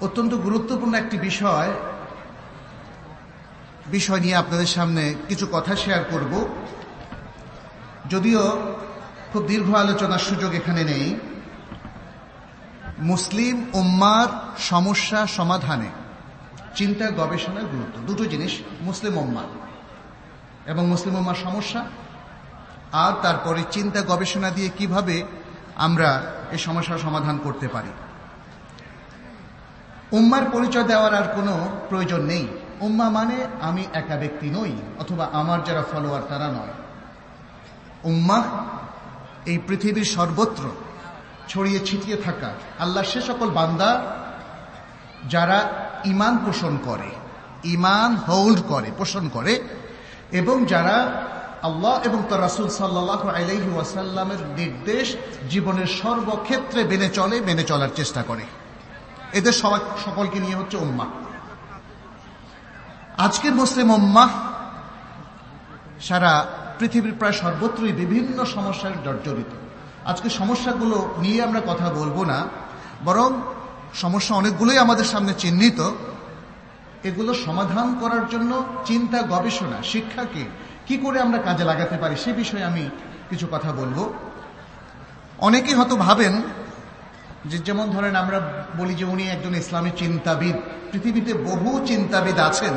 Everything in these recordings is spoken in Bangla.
অত্যন্ত গুরুত্বপূর্ণ একটি বিষয়। বিষয় নিয়ে আপনাদের সামনে কিছু কথা শেয়ার করব। যদিও খুব দীর্ঘ আলোচনার সুযোগ এখানে নেই। মুসলিম উম্মার সমস্যা সমাধানে চিন্তা, গবেষণার গুরুত্ব। দুটো জিনিস মুসলিম উম্মা এবং মুসলিম উম্মার সমস্যা আর তারপরে চিন্তা গবেষণা দিয়ে কীভাবে আমরা এই সমস্যার সমাধান করতে পারি। উম্মার পরিচয় দেওয়ার আর কোনো প্রয়োজন নেই। উম্মা মানে আমি একা ব্যক্তি নই, অথবা আমার যারা ফলোয়ার তারা নয়। উম্মা এই পৃথিবীর সর্বত্র ছড়িয়ে ছিটিয়ে থাকা আল্লাহ সে সকল বান্দা যারা ইমান পোষণ করে ইমান হোল্ড করে, পোষণ করে, এবং যারা আল্লাহ এবং তার রাসুল সাল্লাহ আলহি ওয়াসাল্লামের নির্দেশ জীবনের সর্বক্ষেত্রে মেনে চলে, মেনে চলার চেষ্টা করে। এদের সবাই, সকলকে নিয়ে হচ্ছে উম্মা। আজকের মুসলিম উম্মা সারা পৃথিবীর প্রায় সর্বত্রই বিভিন্ন সমস্যার জর্জরিত। আজকে সমস্যাগুলো নিয়ে আমরা কথা বলব না, বরং সমস্যা অনেকগুলোই আমাদের সামনে চিহ্নিত। এগুলো সমাধান করার জন্য চিন্তা, গবেষণা, শিক্ষাকে কি করে আমরা কাজে লাগাতে পারি সে বিষয়ে আমি কিছু কথা বলব। অনেকে হয়তো ভাবেন যে যেমন ধরেন আমরা বলি যে উনি একজন ইসলামী চিন্তাবিদ, পৃথিবীতে বহু চিন্তাবিদ আছেন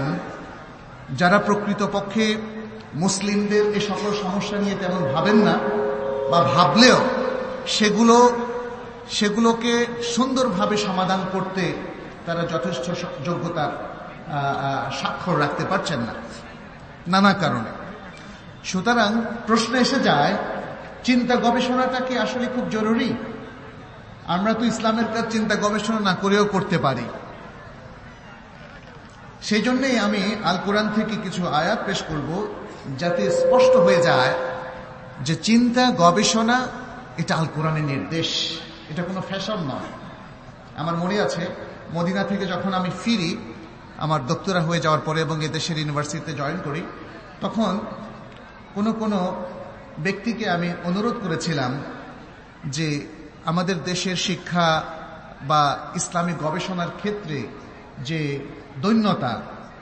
যারা প্রকৃতপক্ষে মুসলিমদের এ সকল সমস্যা নিয়ে তেমন ভাবেন না বা ভাবলেও সেগুলো, সেগুলোকে সুন্দরভাবে সমাধান করতে তারা যথেষ্ট যোগ্যতার স্বাক্ষর রাখতে পারছেন না। নানা কারণে। সুতরাং প্রশ্ন এসে যায়, চিন্তা গবেষণাটা কি আসলে খুব জরুরি। আমরা তো ইসলামের কাজ চিন্তা গবেষণা না করেও করতে পারি। সেই জন্যই আমি আল কোরআন থেকে কিছু আয়াত পেশ করব, যাতে স্পষ্ট হয়ে যায় যে চিন্তা গবেষণা এটা আল কোরআনের নির্দেশ। এটা কোনো ফ্যাশন নয়। আমার মনে আছে, মদিনা থেকে যখন আমি ফিরি আমার দপ্তরা হয়ে যাওয়ার পরে এবং এদেশের ইউনিভার্সিটিতে জয়েন করি, তখন কোনো কোনো ব্যক্তিকে আমি অনুরোধ করেছিলাম যে আমাদের দেশের শিক্ষা বা ইসলামিক গবেষণার ক্ষেত্রে যে দৈন্যতা,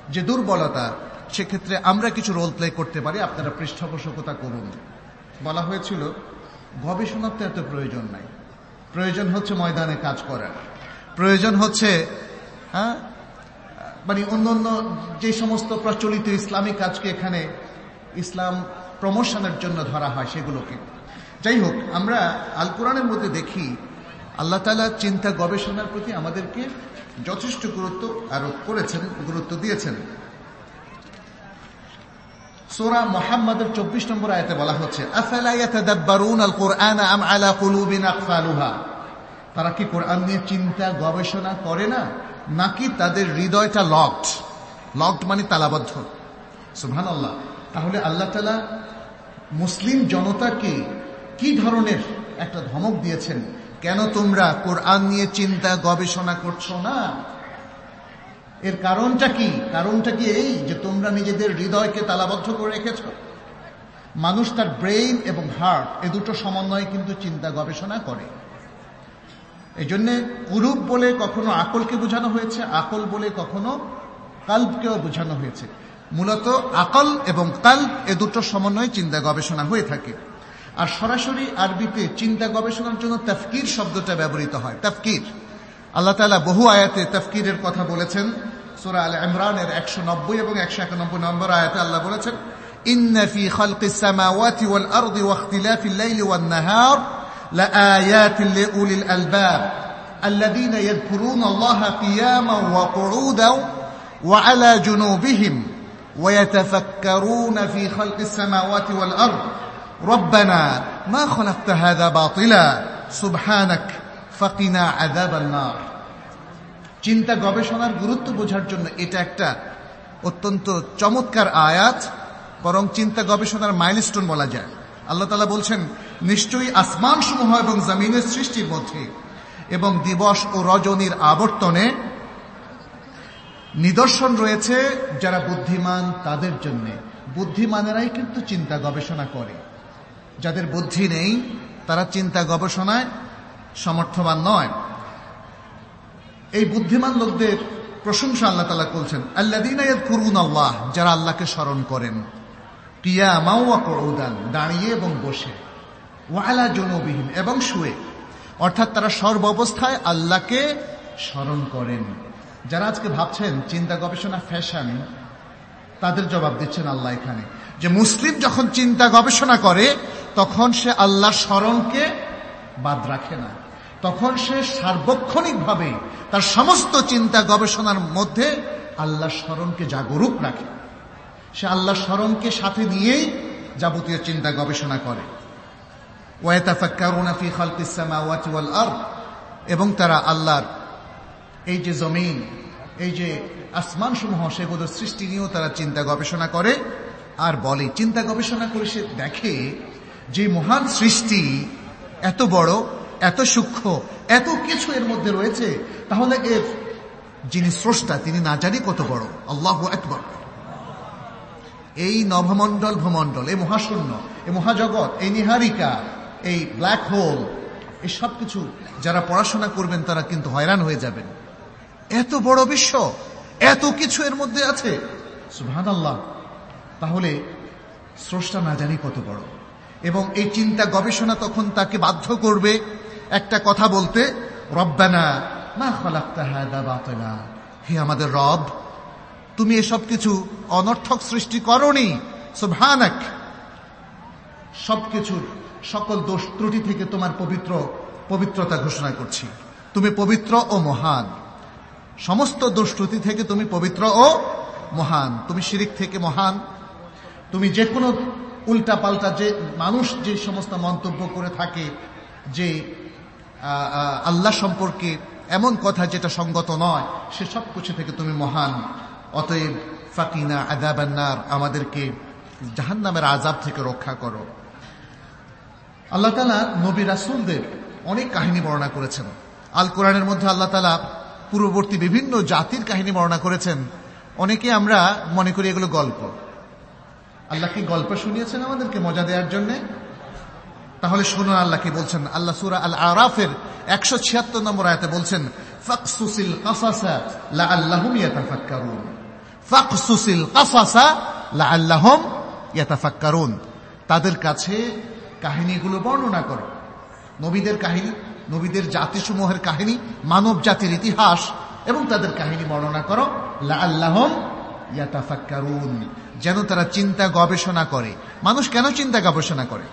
যে দুর্বলতা, সেক্ষেত্রে আমরা কিছু রোল প্লে করতে পারি, আপনারা পৃষ্ঠপোষকতা করুন। বলা হয়েছিল, গবেষণার তো এত প্রয়োজন নাই। প্রয়োজন হচ্ছে ময়দানে কাজ করার। প্রয়োজন হচ্ছে হ্যাঁ মানে অন্য অন্য যে সমস্ত প্রচলিত ইসলামিক কাজকে এখানে ইসলাম প্রমোশনের জন্য ধরা হয় সেগুলোকে। যাই হোক, আমরা আল কোরআনের মধ্যে দেখি, আল্লাহ তালা চিন্তা গবেষণার প্রতি আমাদেরকে যথেষ্ট গুরুত্ব আরোপ করেছেন, গুরুত্ব দিয়েছেন। সোরা মোহাম্মদের চব্বিশ নম্বর আয়তে বলা হচ্ছে তারা কি কোরআন নিয়ে চিন্তা, গবেষণা করে না? নাকি তাদের হৃদয়টা লকড লকড মানে তালাবদ্ধ। সুহান আল্লাহ তাহলে আল্লাহ তালা মুসলিম জনতাকে কি ধরনের একটা ধমক দিয়েছেন? কেন তোমরা কোরআন নিয়ে চিন্তা, গবেষণা করছ না? এর কারণটা কি? কারণটা কি এই যে তোমরা নিজেদের হৃদয়কে তালাবদ্ধ করে রেখেছ? মানুষ তার ব্রেইন এবং হার্ট এ দুটো সমন্বয়ে কিন্তু চিন্তা, গবেষণা করে। এই জন্যে কুরুপ বলে কখনো আকলকে বোঝানো হয়েছে, আকল বলে কখনো কাল্পকেও বোঝানো হয়েছে। মূলত আকল এবং কাল্প এ দুটো সমন্বয়ে চিন্তা গবেষণা হয়ে থাকে। আর সরাসরি আরবিতে চিন্তা গবেষণার জন্য তাফকির শব্দটা ব্যবহৃত হয়। তাফকির। আল্লাহ তালা বহু আয়াতে তাফকিরের কথা বলেছেন। সোরা আল ইমরানের একশো নব্বই এবং একশো একানব্বই নম্বর আয়াতে আল্লাহ বলেছেন ইন্নফি খালকিস সামাওয়াতি ওয়াল আরদি ওয়াখতিলাফিল লাইলি ওয়ান নাহার। لآيات لأولي الألباب الذين يذكرون الله قياما وقعودا وعلى جنوبهم ويتفكرون في خلق السماوات والأرض ربنا ما خلقت هذا باطلا سبحانك فقنا عذاب النار চিন্তা গবেষণার গুরুত্ব বোঝার জন্য এটা একটা অত্যন্ত চমৎকার আয়াত বরং চিন্তা গবেষণার মাইলস্টোন বলা যায় আল্লাহ তালা বলছেন, নিশ্চয়ই আসমান সমূহ এবং জমিনের সৃষ্টির মধ্যে এবং দিবস ও রজনীর আবর্তনে নিদর্শন রয়েছে যারা বুদ্ধিমান তাদের জন্য। বুদ্ধিমানেরাই কিন্তু চিন্তা গবেষণা করে। যাদের বুদ্ধি নেই, তারা চিন্তা গবেষণায় সমর্থবান নয়। এই বুদ্ধিমান লোকদের প্রশংসা আল্লাহ তালা করছেন। আল্লাদিন আল্লাহ যারা আল্লাহকে স্মরণ করেন। দাঁড়িয়ে এবং বসে। ওয়ালা জনবিহীন এবং শুয়ে। অর্থাৎ তারা সর্ব অবস্থায় আল্লাহকে স্মরণ করেন। যারা আজকে ভাবছেন, চিন্তা গবেষণা ফ্যাশন তাদের জবাব দিচ্ছেন আল্লাহ এখানে। যে মুসলিম যখন চিন্তা গবেষণা করে, তখন সে আল্লাহর স্মরণকে বাদ রাখে না। তখন সে সার্বক্ষণিকভাবে তার সমস্ত চিন্তা গবেষণার মধ্যে আল্লাহ স্মরণকে জাগরুক রাখে। সে আল্লাহ স্মরণকে সাথে নিয়েই যাবতীয় চিন্তা গবেষণা করে। এবং তারা আল্লাহর এই যে জমিন, এই যে আসমান সমূহ সেগুলো সৃষ্টি নিয়েও তারা চিন্তা গবেষণা করে। আর বলে, চিন্তা গবেষণা করে সে দেখে যে মহান সৃষ্টি এত বড়, এত সূক্ষ্ম, এত কিছু এর মধ্যে রয়েছে, তাহলে এর যিনি স্রষ্টা, তিনি না জানি কত বড়। আল্লাহ একবার এই নভমণ্ডল ভূমণ্ডল, এই মহাশূন্য, এই মহাজগৎ, এই নিহারিকা, এই ব্ল্যাক হোল এই সব কিছু যারা পড়াশোনা করবেন তারা কিন্তু হয়রান হয়ে যাবেন। এত বড় বিশ্ব, এত কিছু এর মধ্যে আছে। তাহলে স্রষ্টা না জানি কত বড়। এবং এই চিন্তা গবেষণা তখন তাকে বাধ্য করবে একটা কথা বলতে, রব্বানা মা খলাক্তা হে আমাদের রব তুমি এসব কিছু অনর্থক সৃষ্টি করনি। সুভানাক সবকিছুর সকল দোষ ত্রুটি থেকে তোমার পবিত্র, পবিত্রতা ঘোষণা করছি। তুমি পবিত্র ও মহান। সমস্ত দোষ ত্রুটি থেকে তুমি পবিত্র ও মহান। তুমি শিরিক থেকে মহান। তুমি যে কোনো উল্টা পাল্টা যে মানুষ যে সমস্ত মন্তব্য করে থাকে যে আল্লাহ সম্পর্কে এমন কথা যেটা সঙ্গত নয় সে সব কিছু থেকে তুমি মহান। অতএব ফাকিনা আদাবান্নার আমাদেরকে জাহান নামের আজাব থেকে রক্ষা করো। আল্লাহ তালা নবী রাসুলদের অনেক কাহিনী বর্ণনা করেছেন। আল কোরআনের মধ্যে আল্লাহ তালা পূর্ববর্তী বিভিন্ন জাতির কাহিনী বর্ণনা করেছেন। অনেকে আমরা মনে করি এগুলো গল্প। আল্লাহ কি গল্প শুনিয়েছেন আমাদেরকে মজা দেওয়ার জন্য? তাহলে শুনুন আল্লাহ কি বলছেন। আল্লাহ সুরা আল আরাফের একশো ছিয়াত্তর নম্বর আয়তে বলছেন, ফাকসুসিল কাসাসা লা আল্লাহুম ইয়াতাফাক্কারুন। ফাকসুসিল কাসাসা ইয়াতাফাক্কারুন। তাদের কাছে কাহিনীগুলো বর্ণনা করো। নবীদের কাহিনী, নবীদের জাতিসমূহের কাহিনী, মানব জাতির ইতিহাস এবং তাদের কাহিনী বর্ণনা করো। লা আল্লাহম ইয়াতাফাক্কারুন। যেন তারা চিন্তা গবেষণা করে। মানুষ কেন চিন্তা গবেষণা করে?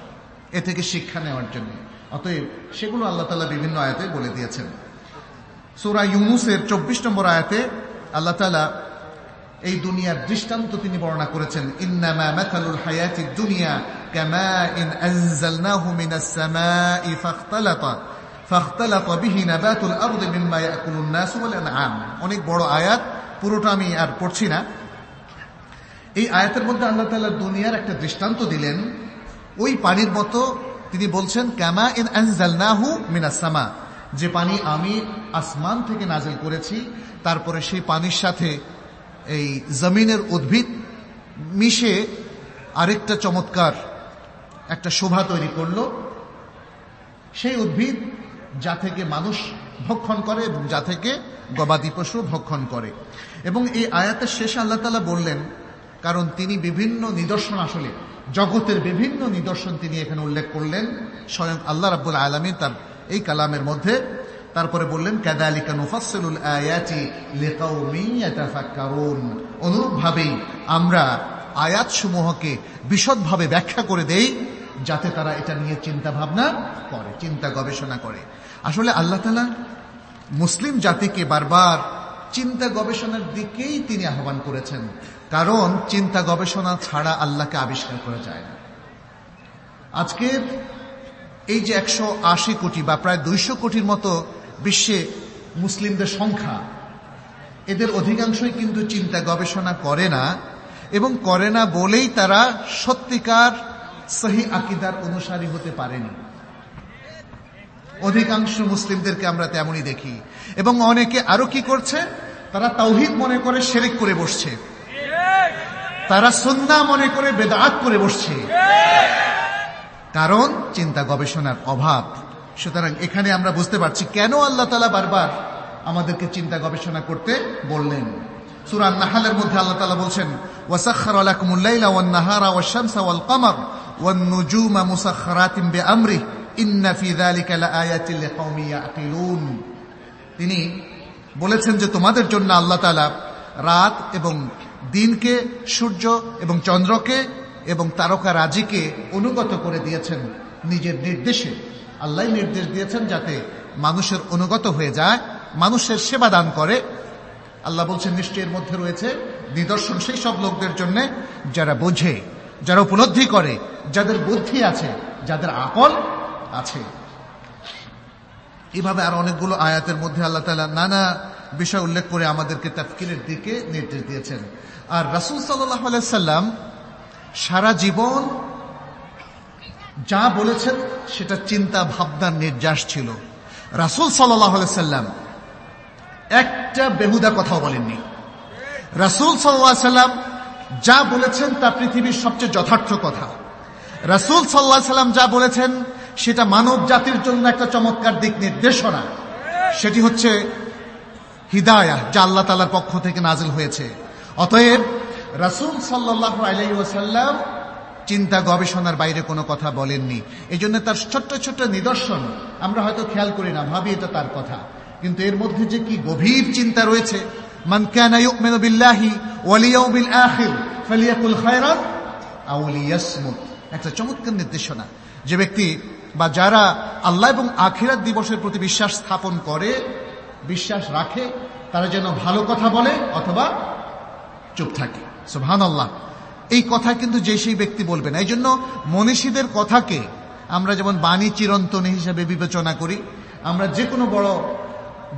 এ থেকে শিক্ষা নেওয়ার জন্য। অতএব সেগুলো আল্লাহ তালা বিভিন্ন আয়াতে বলে দিয়েছেন। সুরা ইউনুসের চব্বিশ নম্বর আয়াতে আল্লাহ তালা এই দুনিয়ার দৃষ্টান্ত তিনি বর্ণনা করেছেন, ইন্নামা মাথালুল হায়াতি দুনিয়া, কামা ইন আনজালনাহু মিনাস সামাই ফাখতালাতা ফাখতালাতা বিহি নাবাতুল আরদি মিম্মা ইয়াকুলুন নাস ওয়াল আনআম। অনেক বড় আয়াত, পুরোটা আমি আর পড়ছি না। এই আয়াতের মধ্যে আল্লাহ তাআলা দুনিয়ার একটা দৃষ্টান্ত দিলেন। ওই পানির মতো তিনি বলছেন, কামা ইন আনজালনাহু মিনাস সামা। যে পানি আমি আসমান থেকে নাজিল করেছি, তারপরে সেই পানির সাথে এই জমিনের উদ্ভিদ মিশে আরেকটা চমৎকার একটা শোভা তৈরি করল। সেই উদ্ভিদ যা থেকে মানুষ ভক্ষণ করে এবং যা থেকে গবাদি পশু ভক্ষণ করে। এবং এই আয়াতের শেষে আল্লাহ তালা বললেন, কারণ তিনি বিভিন্ন নিদর্শন আসলে, জগতের বিভিন্ন নিদর্শন তিনি এখানে উল্লেখ করলেন। স্বয়ং আল্লাহ রাবুল আলমী তার এই কালামের মধ্যে তারপরে বললেন, কাদালিকা নুফাসসিলুল আয়াতি লিকাউমিন ইয়াতাফাক্কারুন। অনুরূপভাবেই আমরা আয়াতসমূহকে বিশদভাবে ব্যাখ্যা করে দেই, যাতে তারা এটা নিয়ে চিন্তা ভাবনা করে, চিন্তা গবেষণা করে। আসলে আল্লাহ তালা মুসলিম জাতিকে বারবার চিন্তা গবেষণার দিকেই তিনি আহ্বান করেছেন। কারণ চিন্তা গবেষণা ছাড়া আল্লাহকে আবিষ্কার করা যায় না। আজকের এই যে একশো আশি কোটি বা প্রায় দুইশো কোটির মতো বিশ্বে মুসলিমদের সংখ্যা এদের অধিকাংশই কিন্তু চিন্তা গবেষণা করে না এবং করে না বলেই তারা সত্যিকার সহি আকিদার অনুসারী হতে পারেনি। অধিকাংশ মুসলিমদেরকে আমরা তেমনই দেখি এবং অনেকে আরও কি করছে? তারা তাওহিদ মনে করে সেরেক করে বসছে। তারা সন্না মনে করে বেদাত করে বসছে। কারণ চিন্তা গবেষণার অভাব। সুতরাং এখানে আমরা বুঝতে পারছি কেন আল্লাহ তালা বারবার আমাদেরকে চিন্তা গবেষণা করতে বললেন। সুরান নাহালের মধ্যে আল্লাহ তালা বলছেন ওয়ান বে তিনি বলেছেন যে তোমাদের জন্য আল্লাহ তালা রাত এবং দিনকে, সূর্য এবং চন্দ্রকে এবং তারকা রাজিকে অনুগত করে দিয়েছেন নিজের নির্দেশে। আল্লাহ নির্দেশ দিয়েছেন যাতে মানুষের অনুগত হয়ে যায়, মানুষের সেবা দান করে। আল্লাহ বলছেন নিশ্চয়ের মধ্যে রয়েছে নিদর্শন সেই সব লোকদের জন্য যারা বোঝে, যারা উপলব্ধি করে, যাদের বুদ্ধি আছে, যাদের আকল আছে। এভাবে আর অনেকগুলো আয়াতের মধ্যে আল্লাহ তালা নানা বিষয় উল্লেখ করে আমাদেরকে তাফকিরের দিকে নির্দেশ দিয়েছেন। আর রাসুল সাল্লাম সারা জীবন যা বলেছেন, সেটা চিন্তা ভাবনার নির্যাস ছিল। রাসুল সাল্লাম একটা বেহুদা কথাও বলেননি। রাসুল সাল্লাম যা বলেছেন, তা পৃথিবীর সবচেয়ে যথার্থ কথা। রাসুল সাল্লাহ সাল্লাম যা বলেছেন, সেটা মানব জাতির জন্য একটা চমৎকার দিক নির্দেশনা। সেটি হচ্ছে হিদায়া, যা আল্লাহ তালার পক্ষ থেকে নাজিল হয়েছে। অতএব রাসুল সাল্লাহ আলাই আলাইসাল্লাম চিন্তা গবেষণার বাইরে কোনো কথা বলেননি। এই জন্য তার ছোট্ট ছোট্ট নিদর্শন আমরা হয়তো খেয়াল করি না, ভাবি এটা তার কথা। কিন্তু এর মধ্যে যে কি গভীর চিন্তা রয়েছে, মান কানা ইউমিনু বিল্লাহি ওয়াল ইয়াউমিল আখির ফালিয়াকুল খায়রান আও লিয়াসমুত। একটা চমৎকার নির্দেশনা। যে ব্যক্তি বা যারা আল্লাহ এবং আখিরাত দিবসের প্রতি বিশ্বাস স্থাপন করে, বিশ্বাস রাখে, তারা যেন ভালো কথা বলে অথবা চুপ থাকে। সুবহান আল্লাহ এই কথা কিন্তু যে সেই ব্যক্তি বলবে না। এই জন্য মনীষীদের কথাকে আমরা যেমন বাণী চিরন্তনী হিসাবে বিবেচনা করি, আমরা যে কোনো বড়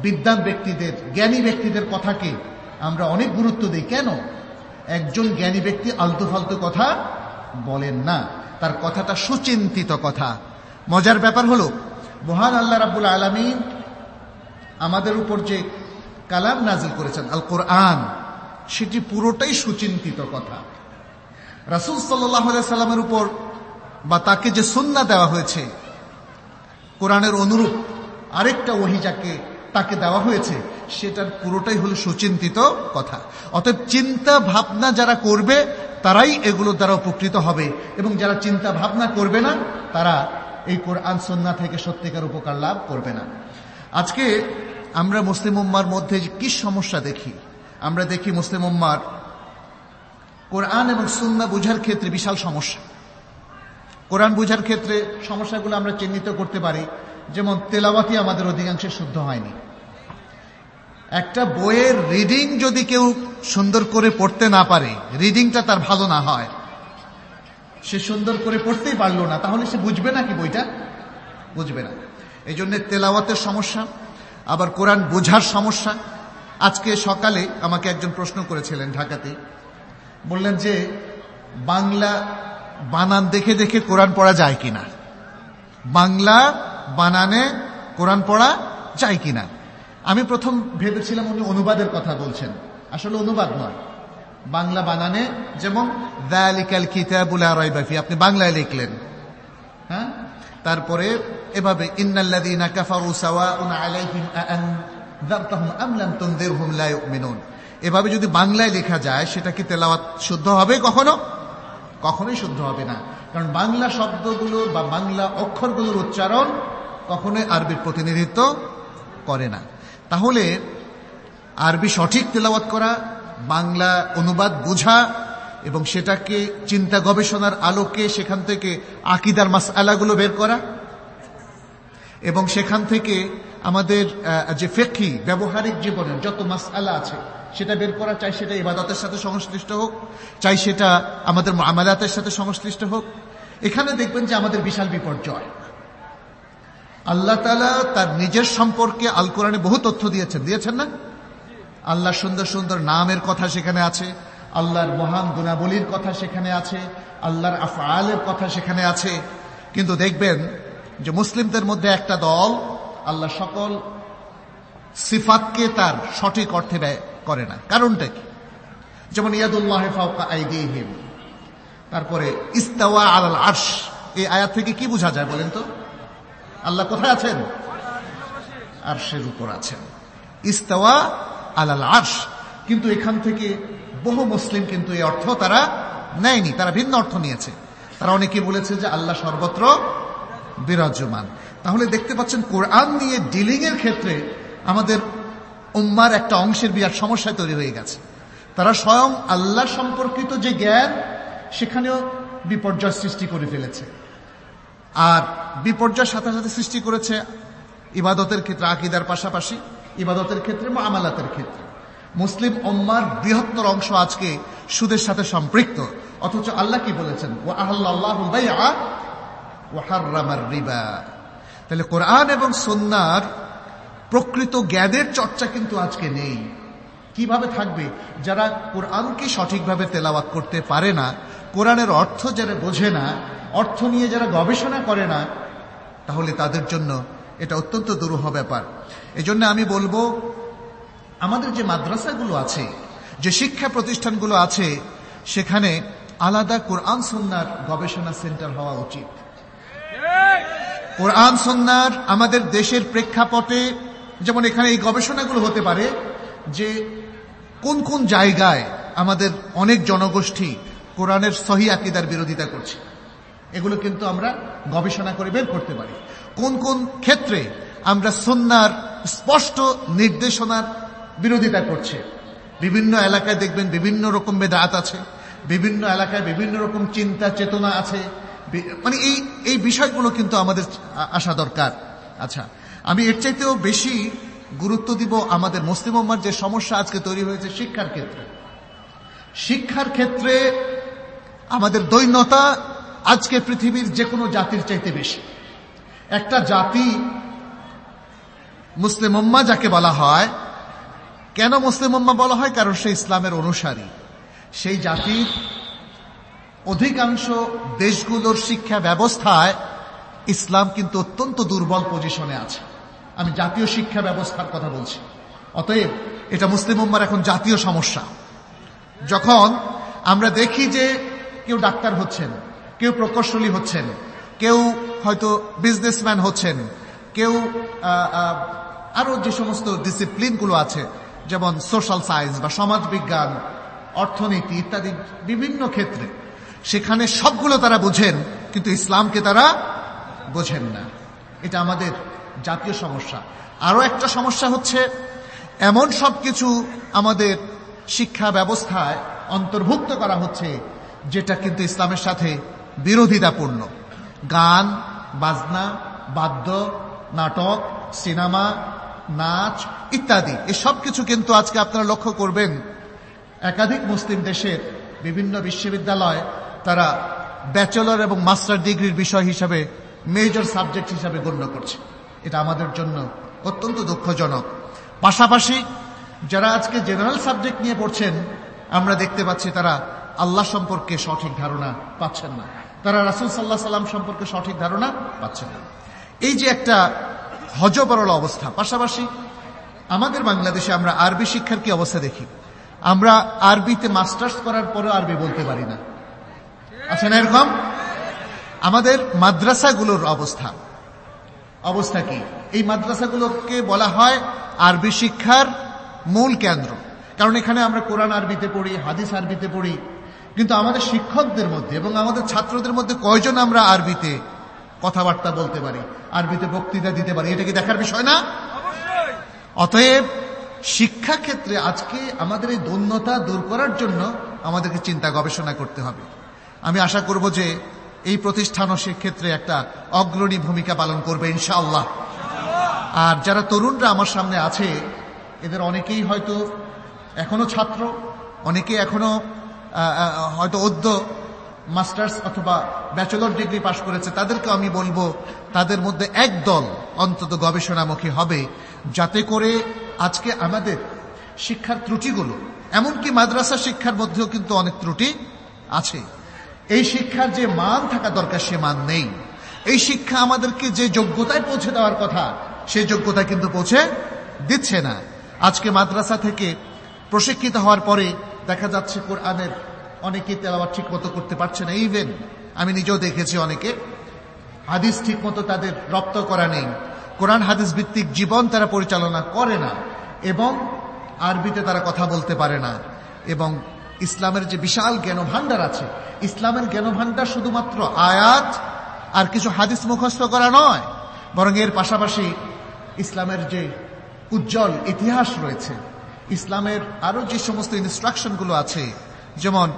বিদ্যান ব্যক্তিদের, জ্ঞানী ব্যক্তিদের কথাকে আমরা অনেক গুরুত্ব দিই। কেন? একজন জ্ঞানী ব্যক্তি আলতু ফালতু কথা বলেন না। তার কথাটা সুচিন্তিত কথা। মজার ব্যাপার হলো, মহান আল্লাহ রাবুল আলমিন আমাদের উপর যে কালাম নাজিল করেছেন আল কোরআন সেটি পুরোটাই সুচিন্তিত কথা। রাসুল সাল্লামের উপর বা তাকে যে সন্না দেওয়া হয়েছে, কোরআনের অনুরূপ আরেকটা ওহি যাকে, তাকে দেওয়া হয়েছে, সেটার পুরোটাই হলো সুচিন্তিত কথা। অতএব চিন্তা ভাবনা যারা করবে, তারাই এগুলো দ্বারা উপকৃত হবে। এবং যারা চিন্তা ভাবনা করবে না, তারা এই কোরআন সন্না থেকে সত্যিকার উপকার লাভ করবে না। আজকে আমরা মুসলিম উম্মার মধ্যে কি সমস্যা দেখি? আমরা দেখি মুসলিম উম্মার কোরআন এবং সুন্না বুঝার ক্ষেত্রে বিশাল সমস্যা। কোরআন বুঝার ক্ষেত্রে সমস্যাগুলো আমরা চিহ্নিত করতে পারি, যেমন তেলাওয়াতি আমাদের অধিকাংশে শুদ্ধ হয়নি। একটা বইয়ের রিডিং যদি কেউ সুন্দর করে পড়তে না পারে রিডিংটা তার ভালো না হয়। সে সুন্দর করে পড়তেই পারল না, তাহলে সে বুঝবে না কি বইটা? বুঝবে না। এই জন্য তেলাওয়াতের সমস্যা, আবার কোরআন বোঝার সমস্যা। আজকে সকালে আমাকে একজন প্রশ্ন করেছিলেন ঢাকাতে বললেন যে, বাংলা বানান দেখে দেখে কোরআন পড়া যায় কিনা? বাংলা বানানে কোরআন পড়া যায় কিনা? আমি প্রথম ভেবেছিলাম উনি অনুবাদের কথা বলছেন। আসলে অনুবাদ নয়। বাংলা বানানে যেমন আপনি বাংলায় লিখলেন। হ্যাঁ? তারপরে এভাবে ইউমিনুন এভাবে যদি বাংলায় লেখা যায়, সেটা কি তেলাওয়াত শুদ্ধ হবে কখনো? কখনোই শুদ্ধ হবে না। কারণ বাংলা শব্দগুলো বা বাংলা অক্ষরগুলোর উচ্চারণ কখনোই আরবির প্রতিনিধিত্ব করে না। তাহলে আরবি সঠিক তেলাওয়াত করা, বাংলা অনুবাদ বোঝা এবং সেটাকে চিন্তা গবেষণার আলোকে সেখান থেকে আকিদার মাস আলাগুলো বের করা এবং সেখান থেকে আমাদের যে ফেকি ব্যবহারিক জীবনের যত মাস আলা আছে সেটা বের করা, চাই সেটা ইবাদতের সাথে সংশ্লিষ্ট হোক, চাই সেটা আমাদের আমালাতের সাথে সংশ্লিষ্ট হোক। এখানে দেখবেন যে আমাদের বিশাল বিপর্যয়। আল্লাহ তালা তার নিজের সম্পর্কে আল কোরআনে বহু তথ্য দিয়েছেন। দিয়েছেন না? আল্লাহ সুন্দর সুন্দর নামের কথা সেখানে আছে, আল্লাহর মহান গুণাবলীর কথা সেখানে আছে, আল্লাহর আফআলের কথা সেখানে আছে। কিন্তু দেখবেন যে মুসলিমদের মধ্যে একটা দল আল্লাহ সকল সিফাতকে তার সঠিক অর্থে করে না। কারণটা কি? যেমন তারপরে ইস্তাওয়া আলাল আরশ। এই আয়াত থেকে কি বোঝা যায় বলেন তো? আল্লাহ কোথায় আছেন? আরশের উপর আছেন। ইস্তাওয়া আলাল আর্শ। কিন্তু এখান থেকে বহু মুসলিম কিন্তু এই অর্থ তারা নেয়নি, তারা ভিন্ন অর্থ নিয়েছে। তারা অনেকে বলেছে যে আল্লাহ সর্বত্র বিরাজমান। তাহলে দেখতে পাচ্ছেন কোরআন নিয়ে ডিলিং এর ক্ষেত্রে আমাদের উম্মার একটা অংশের বিরাট সমস্যা তৈরি হয়ে গেছে। তারা স্বয়ং আল্লাহ সম্পর্কিত যে জ্ঞান, সেখানেও বিপর্যয় সৃষ্টি করে ফেলেছে। আর বিপর্যয়ের সাথে সাথে সৃষ্টি করেছে ইবাদতের ক্ষেত্রে, আকিদার পাশাপাশি, ইবাদতের ক্ষেত্রে আমালাতের ক্ষেত্রে। মুসলিম ওম্মার বৃহত্তর অংশ আজকে সুদের সাথে সম্পৃক্ত। অথচ আল্লাহ কি বলেছেন? ও আল্লাহ রিবা তাহলে কোরআন এবং সন্ন্যার প্রকৃত জ্ঞানের চর্চা কিন্তু আজকে নেই। কীভাবে থাকবে? যারা কোরআনকে সঠিকভাবে তেলাওয়াত করতে পারে না, কোরআনের অর্থ যারা বোঝে না, অর্থ নিয়ে যারা গবেষণা করে না, তাহলে তাদের জন্য এটা অত্যন্ত দুরূহ ব্যাপার। এজন্য আমি বলব, আমাদের যে মাদ্রাসাগুলো আছে, যে শিক্ষা প্রতিষ্ঠানগুলো আছে, সেখানে আলাদা কোরআন সন্ন্যার গবেষণা সেন্টার হওয়া উচিত। কোরআন সন্ন্যার আমাদের দেশের প্রেক্ষাপটে যেমন এখানে এই গবেষণাগুলো হতে পারে যে কোন কোন জায়গায় আমাদের অনেক জনগোষ্ঠী কোরআনের সহি আকিদার বিরোধিতা করছে। এগুলো কিন্তু আমরা গবেষণা করে বের করতে পারি। কোন কোন ক্ষেত্রে আমরা সন্ন্যার স্পষ্ট নির্দেশনার বিরোধিতা করছে। বিভিন্ন এলাকায় দেখবেন বিভিন্ন রকম বেদাত আছে, বিভিন্ন এলাকায় বিভিন্ন রকম চিন্তা চেতনা আছে মানে এই এই বিষয়গুলো কিন্তু আমাদের আসা দরকার। আচ্ছা আমি এর চাইতেও বেশি গুরুত্ব দিব আমাদের মুসলিম উম্মার যে সমস্যা আজকে তৈরি হয়েছে শিক্ষার ক্ষেত্রে। শিক্ষার ক্ষেত্রে আমাদের দৈন্যতা আজকে পৃথিবীর যে কোনো জাতির চাইতে বেশি। একটা জাতি মুসলিম উম্মা যাকে বলা হয়, কেন মুসলিম উম্মা বলা হয়? কারণ সে ইসলামের অনুসারী। সেই জাতির অধিকাংশ দেশগুলোর শিক্ষা ব্যবস্থায় ইসলাম কিন্তু অত্যন্ত দুর্বল পজিশনে আছে। আমি জাতীয় শিক্ষা ব্যবস্থার কথা বলছি। অতএব, এটা মুসলিম উম্মার এখন জাতীয় সমস্যা। যখন আমরা দেখি যে কেউ ডাক্তার হচ্ছেন, কেউ প্রকৌশলী হচ্ছেন, কেউ হয়তো বিজনেসম্যান হচ্ছেন, কেউ আরও যে সমস্ত ডিসিপ্লিনগুলো আছে, যেমন সোশ্যাল সায়েন্স বা সমাজবিজ্ঞান অর্থনীতি ইত্যাদি বিভিন্ন ক্ষেত্রে, সেখানে সবগুলো তারা বুঝেন, কিন্তু ইসলামকে তারা বোঝেন না। এটা আমাদের জাতীয় সমস্যা। আরও একটা সমস্যা হচ্ছে, এমন সব কিছু আমাদের শিক্ষা ব্যবস্থায় অন্তর্ভুক্ত করা হচ্ছে, যেটা কিন্তু ইসলামের সাথে বিরোধিতাপূর্ণ। গান, বাজনা, বাদ্য, নাটক, সিনেমা, নাচ ইত্যাদি এসব কিছু কিন্তু আজকে আপনারা লক্ষ্য করবেন, একাধিক মুসলিম দেশের বিভিন্ন বিশ্ববিদ্যালয় তারা ব্যাচেলর এবং মাস্টার ডিগ্রির বিষয় হিসাবে মেজর সাবজেক্ট হিসাবে গণ্য করছে। এটা আমাদের জন্য অত্যন্ত দুঃখজনক। পাশাপাশি যারা আজকে জেনারেল সাবজেক্ট নিয়ে পড়ছেন, আমরা দেখতে পাচ্ছি তারা আল্লাহ সম্পর্কে সঠিক ধারণা পাচ্ছেন না। তারা রাসুল সাল্লাহ সাল্লাম সম্পর্কে সঠিক ধারণা পাচ্ছেন না। এই যে একটা হজবরল অবস্থা, পাশাপাশি আমাদের বাংলাদেশে আমরা আরবি শিক্ষার কি অবস্থা দেখি? আমরা আরবিতে মাস্টার্স করার পরেও আরবি বলতে পারি না। আচ্ছা না এরকম? আমাদের মাদ্রাসাগুলোর অবস্থা। অবস্থা কি? এই মাদ্রাসাগুলোকে বলা হয় আরবি শিক্ষার মূল কেন্দ্র। কারণ এখানে আমরা কোরআন আরবিতে পড়ি, হাদিস আরবিতে পড়ি। কিন্তু আমাদের শিক্ষকদের মধ্যে এবং আমাদের ছাত্রদের মধ্যে কয়জন আমরা আরবিতে কথাবার্তা বলতে পারি, আরবিতে বক্তৃতা দিতে পারি, এটা কি দেখার বিষয় না? অতএব শিক্ষা ক্ষেত্রে আজকে আমাদের এই দন্যতা দূর করার জন্য আমাদেরকে চিন্তা গবেষণা করতে হবে। আমি আশা করব যে এই প্রতিষ্ঠানও সেক্ষেত্রে একটা অগ্রণী ভূমিকা পালন করবে, ইনশাআল্লাহ। আর যারা তরুণরা আমার সামনে আছে, এদের অনেকেই হয়তো এখনও ছাত্র, অনেকে এখনও হয়তো অদ্য মাস্টার্স অথবা ব্যাচেলর ডিগ্রি পাশ করেছে, তাদেরকে আমি বলব, তাদের মধ্যে এক দল অন্তত গবেষণামুখী হবে, যাতে করে আজকে আমাদের শিক্ষার ত্রুটিগুলো, এমনকি মাদ্রাসা শিক্ষার মধ্যেও কিন্তু অনেক ত্রুটি আছে। এই শিক্ষার যে মান থাকা দরকার, সে মান নেই। এই শিক্ষা আমাদেরকে যে যোগ্যতায় পৌঁছে দেওয়ার কথা সেই যোগ্যতা কিন্তু পৌঁছে দিচ্ছে না। আজকে মাদ্রাসা থেকে প্রশিক্ষিত হওয়ার পরে দেখা যাচ্ছে কোরআনের অনেকে তেলাওয়াত ঠিক মতো করতে পারছে না। ইভেন আমি নিজেও দেখেছি অনেকে, হাদিস ঠিক মতো তাদের রপ্ত করা নেই। কোরআন, হাদিস ভিত্তিক জীবন তারা পরিচালনা করে না এবং আরবিতে তারা কথা বলতে পারে না এবং ইসলামের যে বিশাল জ্ঞান ভান্ডার আছে, ইসলামের জ্ঞান ভান্ডার শুধুমাত্র আয়াত আর কিছু হাদিস মুখস্থ করা নয়, বরং এর পাশাপাশি ইসলামের যে উজ্জ্বল ইতিহাস রয়েছে, ইসলামের আরও যে সমস্ত ইনস্ট্রাকশনগুলো আছে, যেমন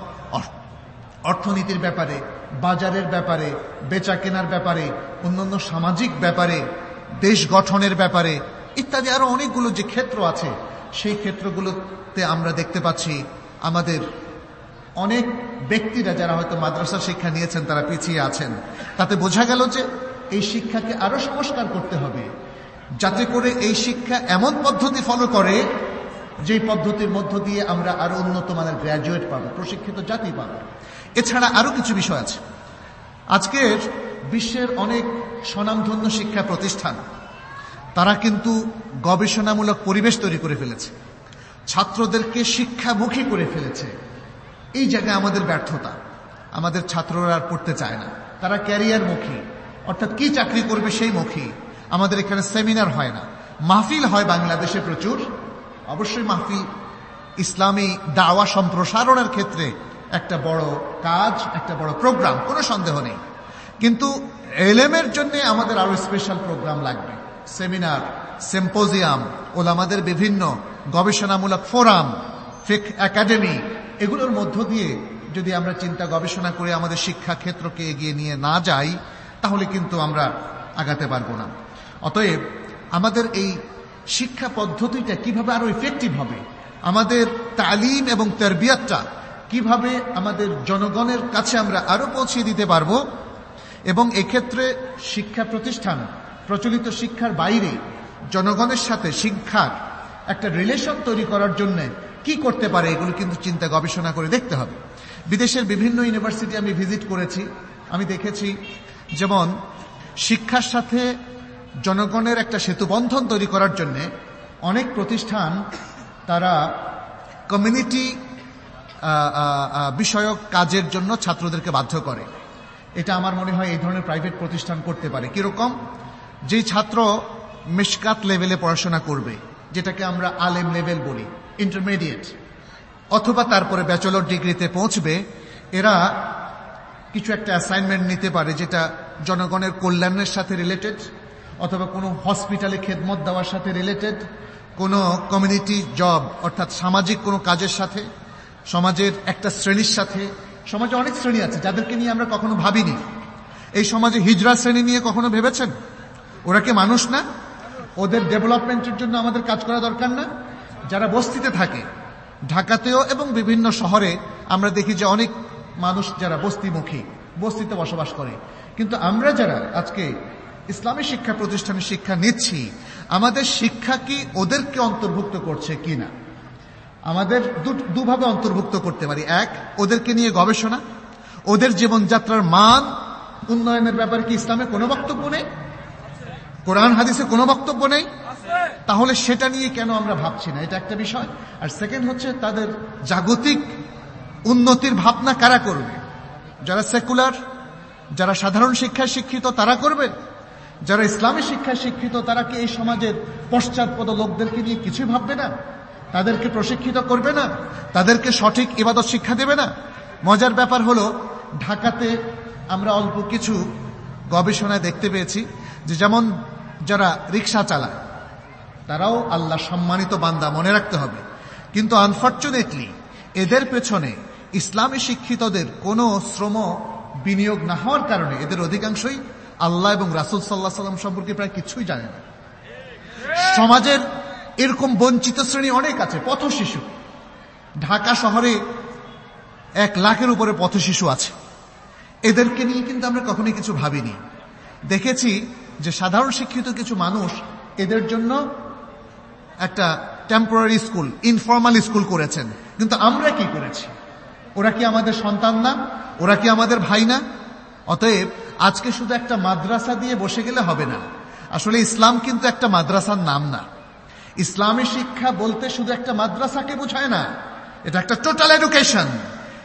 অর্থনীতির ব্যাপারে, বাজারের ব্যাপারে বেচা কেনার ব্যাপারে, অন্যান্য সামাজিক ব্যাপারে, দেশ গঠনের ব্যাপারে, ইত্যাদি আরও অনেকগুলো যে ক্ষেত্র আছে, সেই ক্ষেত্রগুলোতে আমরা দেখতে পাচ্ছি আমাদের অনেক ব্যক্তিরা যারা হয়তো মাদ্রাসা শিক্ষা নিয়েছেন, তারা পিছিয়ে আছেন। তাতে বোঝা গেল যে এই শিক্ষাকে আরও সংস্কার করতে হবে। যাতে করে এই শিক্ষা এমন পদ্ধতি ফলো করে যে পদ্ধতির মধ্য দিয়ে আমরা আরও উন্নত মানের গ্র্যাজুয়েট পাবো, প্রশিক্ষিত জাতি পাবো। এছাড়া আরও কিছু বিষয় আছে। আজকের বিশ্বের অনেক স্বনামধন্য শিক্ষা প্রতিষ্ঠান, তারা কিন্তু গবেষণামূলক পরিবেশ তৈরি করে ফেলেছে। ছাত্রদেরকে শিক্ষামুখী করে ফেলেছে। এই জায়গায় আমাদের ব্যর্থতা। আমাদের ছাত্ররা আর পড়তে চায় না। তারা ক্যারিয়ার মুখী। অর্থাৎ কি চাকরি করবে সেই মুখী। আমাদের এখানে সেমিনার হয় না। মাহফিল হয় বাংলাদেশে প্রচুর। অবশ্যই মাহফিল ইসলামী দাওয়া সম্প্রসারণের ক্ষেত্রে একটা বড় কাজ, একটা বড় প্রোগ্রাম, কোনো সন্দেহ নেই। কিন্তু এলএমের জন্য আমাদের আরও স্পেশাল প্রোগ্রাম লাগবে। সেমিনার সেম্পোজিয়াম ওলামাদের বিভিন্ন গবেষণামূলক ফোরাম, ফিক একাডেমি, এগুলোর মধ্য দিয়ে যদি আমরা চিন্তা গবেষণা করে আমাদের শিক্ষা ক্ষেত্রকে এগিয়ে নিয়ে না যাই, তাহলে কিন্তু আমরা আগাতে পারব না। অতএব আমাদের এই শিক্ষা পদ্ধতিটা কীভাবে আরও ইফেক্টিভ হবে, আমাদের তালিম এবং তেরবিয়াতটা কীভাবে আমাদের জনগণের কাছে আমরা আরও পৌঁছে দিতে পারব, এবং এক্ষেত্রে শিক্ষা প্রতিষ্ঠান, প্রচলিত শিক্ষার বাইরে জনগণের সাথে শিক্ষার একটা রিলেশন তৈরি করার জন্য কি করতে পারে এগুলো কিন্তু চিন্তা গবেষণা করে দেখতে হবে। বিদেশের বিভিন্ন ইউনিভার্সিটি আমি ভিজিট করেছি। আমি দেখেছি যেমন শিক্ষার সাথে জনগণের একটা সেতুবন্ধন তৈরি করার জন্য অনেক প্রতিষ্ঠান তারা কমিউনিটি বিষয়ক কাজের জন্য ছাত্রদেরকে বাধ্য করে। এটা আমার মনে হয় এই ধরনের প্রাইভেট প্রতিষ্ঠান করতে পারে। কীরকম? যেই ছাত্র মিসকাত লেভেলে পড়াশোনা করবে, যেটাকে আমরা আলেম লেভেল বলি ইন্টারমিডিয়েট অথবা তারপরে ব্যাচেলর ডিগ্রিতে পৌঁছবে, এরা কিছু একটা অ্যাসাইনমেন্ট নিতে পারে যেটা জনগণের কল্যাণের সাথে রিলেটেড অথবা কোনো হসপিটালে খেদমত দেওয়ার সাথে রিলেটেড কোনো কমিউনিটি জব অর্থাৎ সামাজিক কোনো কাজের সাথে, সমাজের একটা শ্রেণির সাথে, সমাজে অনেক শ্রেণি আছে, যাদেরকে নিয়ে আমরা কখনো ভাবিনি। এই সমাজে হিজরা শ্রেণি নিয়ে কখনো ভেবেছেন? ওরা কি মানুষ না? ওদের ডেভেলপমেন্টের জন্য আমাদের কাজ করা দরকার না। যারা বস্তিতে থাকে, ঢাকাতেও এবং বিভিন্ন শহরে আমরা দেখি যে অনেক মানুষ যারা বস্তিমুখী, বস্তিতে বসবাস করে। কিন্তু আমরা যারা আজকে ইসলামী শিক্ষা প্রতিষ্ঠানে শিক্ষা নিচ্ছি, আমাদের শিক্ষা কি ওদেরকে অন্তর্ভুক্ত করছে কি না আমাদের দুভাবে অন্তর্ভুক্ত করতে পারি। এক, ওদেরকে নিয়ে গবেষণা। ওদের জীবনযাত্রার মান, উন্নয়নের ব্যাপারে কি ইসলামে কোনো বক্তব্য নেই? কোরআন হাদিসে কোনো বক্তব্য নেই। তাহলে সেটা নিয়ে কেন আমরা ভাবছি না? এটা একটা বিষয়। আর সেকেন্ড হচ্ছে তাদের জাগতিক উন্নতির ভাবনা কারা করবে? যারা সেকুলার যারা সাধারণ শিক্ষায় শিক্ষিত, তারা করবে? যারা ইসলামী শিক্ষায় শিক্ষিত, তারা কি এই সমাজের পশ্চাৎপদ লোকদেরকে নিয়ে কিছুই ভাববে না? তাদেরকে প্রশিক্ষিত করবে না? তাদেরকে সঠিক ইবাদত শিক্ষা দেবে না? মজার ব্যাপার হলো, ঢাকাতে আমরা অল্প কিছু গবেষণায় দেখতে পেয়েছি যে যেমন যারা রিক্সা চালায়, তারাও আল্লাহ সম্মানিত বান্দা মনে রাখতে হবে। কিন্তু আনফর্চুনেটলি এদের পেছনে ইসলামী শিক্ষিতদের কোনো শ্রম বিনিয়োগ না হওয়ার কারণে এদের অধিকাংশই আল্লাহ এবং রাসুল সাল্লাহ সাল্লাম সম্পর্কে প্রায় কিছুই জানে না। সমাজের এরকম বঞ্চিত শ্রেণি অনেক আছে, পথ শিশু। ঢাকা শহরে এক লাখের উপরে পথ শিশু আছে। এদেরকে নিয়ে কিন্তু আমরা কখনোই কিছু ভাবিনি। দেখেছি যে সাধারণ শিক্ষিত কিছু মানুষ এদের জন্য একটা টেম্পোরারি স্কুল ইনফর্মাল স্কুল করেছেন। কিন্তু আমরা কি করেছি? ওরা কি আমাদের সন্তান না? ওরা কি আমাদের ভাই না? অতএব আজকে শুধু একটা মাদ্রাসা দিয়ে বসে গেলে হবে না। আসলে ইসলাম কিন্তু একটা মাদ্রাসার নাম না। ইসলামী শিক্ষা বলতে শুধু একটা মাদ্রাসাকে বোঝায় না এটা একটা total education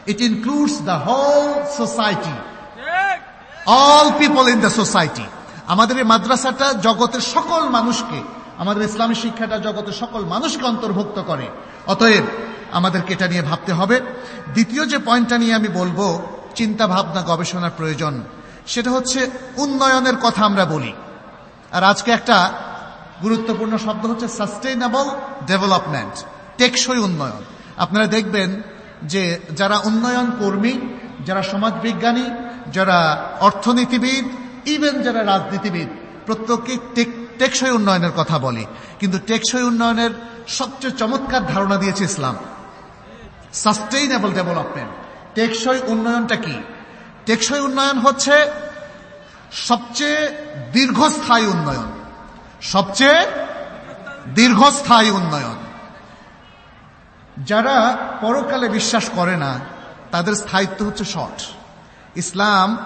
it includes the whole society all people in the society আমাদের এই মাদ্রাসাটা জগতের সকল মানুষকে, আমাদের ইসলামী শিক্ষাটা জগতের সকল মানুষকে অন্তর্ভুক্ত করে। অতএব আমাদেরকে এটা নিয়ে ভাবতে হবে। দ্বিতীয় যে পয়েন্টটা নিয়ে আমি বলব, চিন্তা ভাবনা গবেষণার প্রয়োজন, সেটা হচ্ছে উন্নয়নের কথা আমরা বলি। আর আজকে একটা গুরুত্বপূর্ণ শব্দ হচ্ছে সাস্টেইনেবল ডেভেলপমেন্ট, টেকসই উন্নয়ন। আপনারা দেখবেন যে যারা উন্নয়ন কর্মী, যারা সমাজবিজ্ঞানী, যারা অর্থনীতিবিদ ইভেন যারা রাজনীতিবিদ প্রত্যেকে টেকসই উন্নয়নের কথা বলে। কিন্তু টেকসই উন্নয়নের সবচেয়ে চমৎকার ধারণা দিয়েছে ইসলাম। সাস্টেইনেবল ডেভেলপমেন্ট টেকসই উন্নয়নটা কি? টেকসই উন্নয়ন হচ্ছে সবচেয়ে দীর্ঘস্থায়ী উন্নয়ন। সবচেয়ে দীর্ঘস্থায়ী উন্নয়ন। যারা পরকালে বিশ্বাস করে না, তাদের স্থায়িত্ব হচ্ছে শর্ট ইসলাম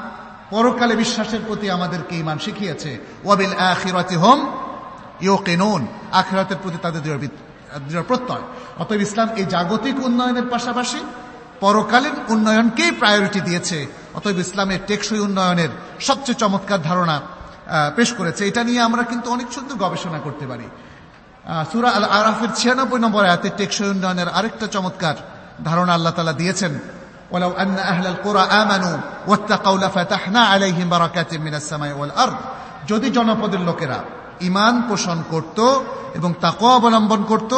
পরকালে বিশ্বাসের প্রতি আমাদেরকে ইমান শিখিয়েছে। ওয়াবিল আখিরাতি হোম ইউ ইয়োকেনুন আখিরাতের প্রতি তাদের দৃঢ় প্রত্যয়। অতএব ইসলাম এই জাগতিক উন্নয়নের পাশাপাশি পরকালীন উন্নয়নকেই প্রায়োরিটি দিয়েছে। অতএব ইসলামের টেকসই উন্নয়নের সবচেয়ে চমৎকার ধারণা পেশ করেছে। এটা নিয়ে আমরা কিন্তু অনেক সুন্দর গবেষণা করতে পারি। সুরা আল আরাফের ছিয়ানব্বই নম্বর আয়াতে টেকসই উন্নয়নের আরেকটা চমৎকার ধারণা আল্লাহ তালা দিয়েছেন। ولو أن أهل القرى آمنوا واتقوا لفتحنا عليهم بركات من السماء والأرض যদি জনপদের লোকেরা ইমান পোষণ করত এবং তাকো অবলম্বন করত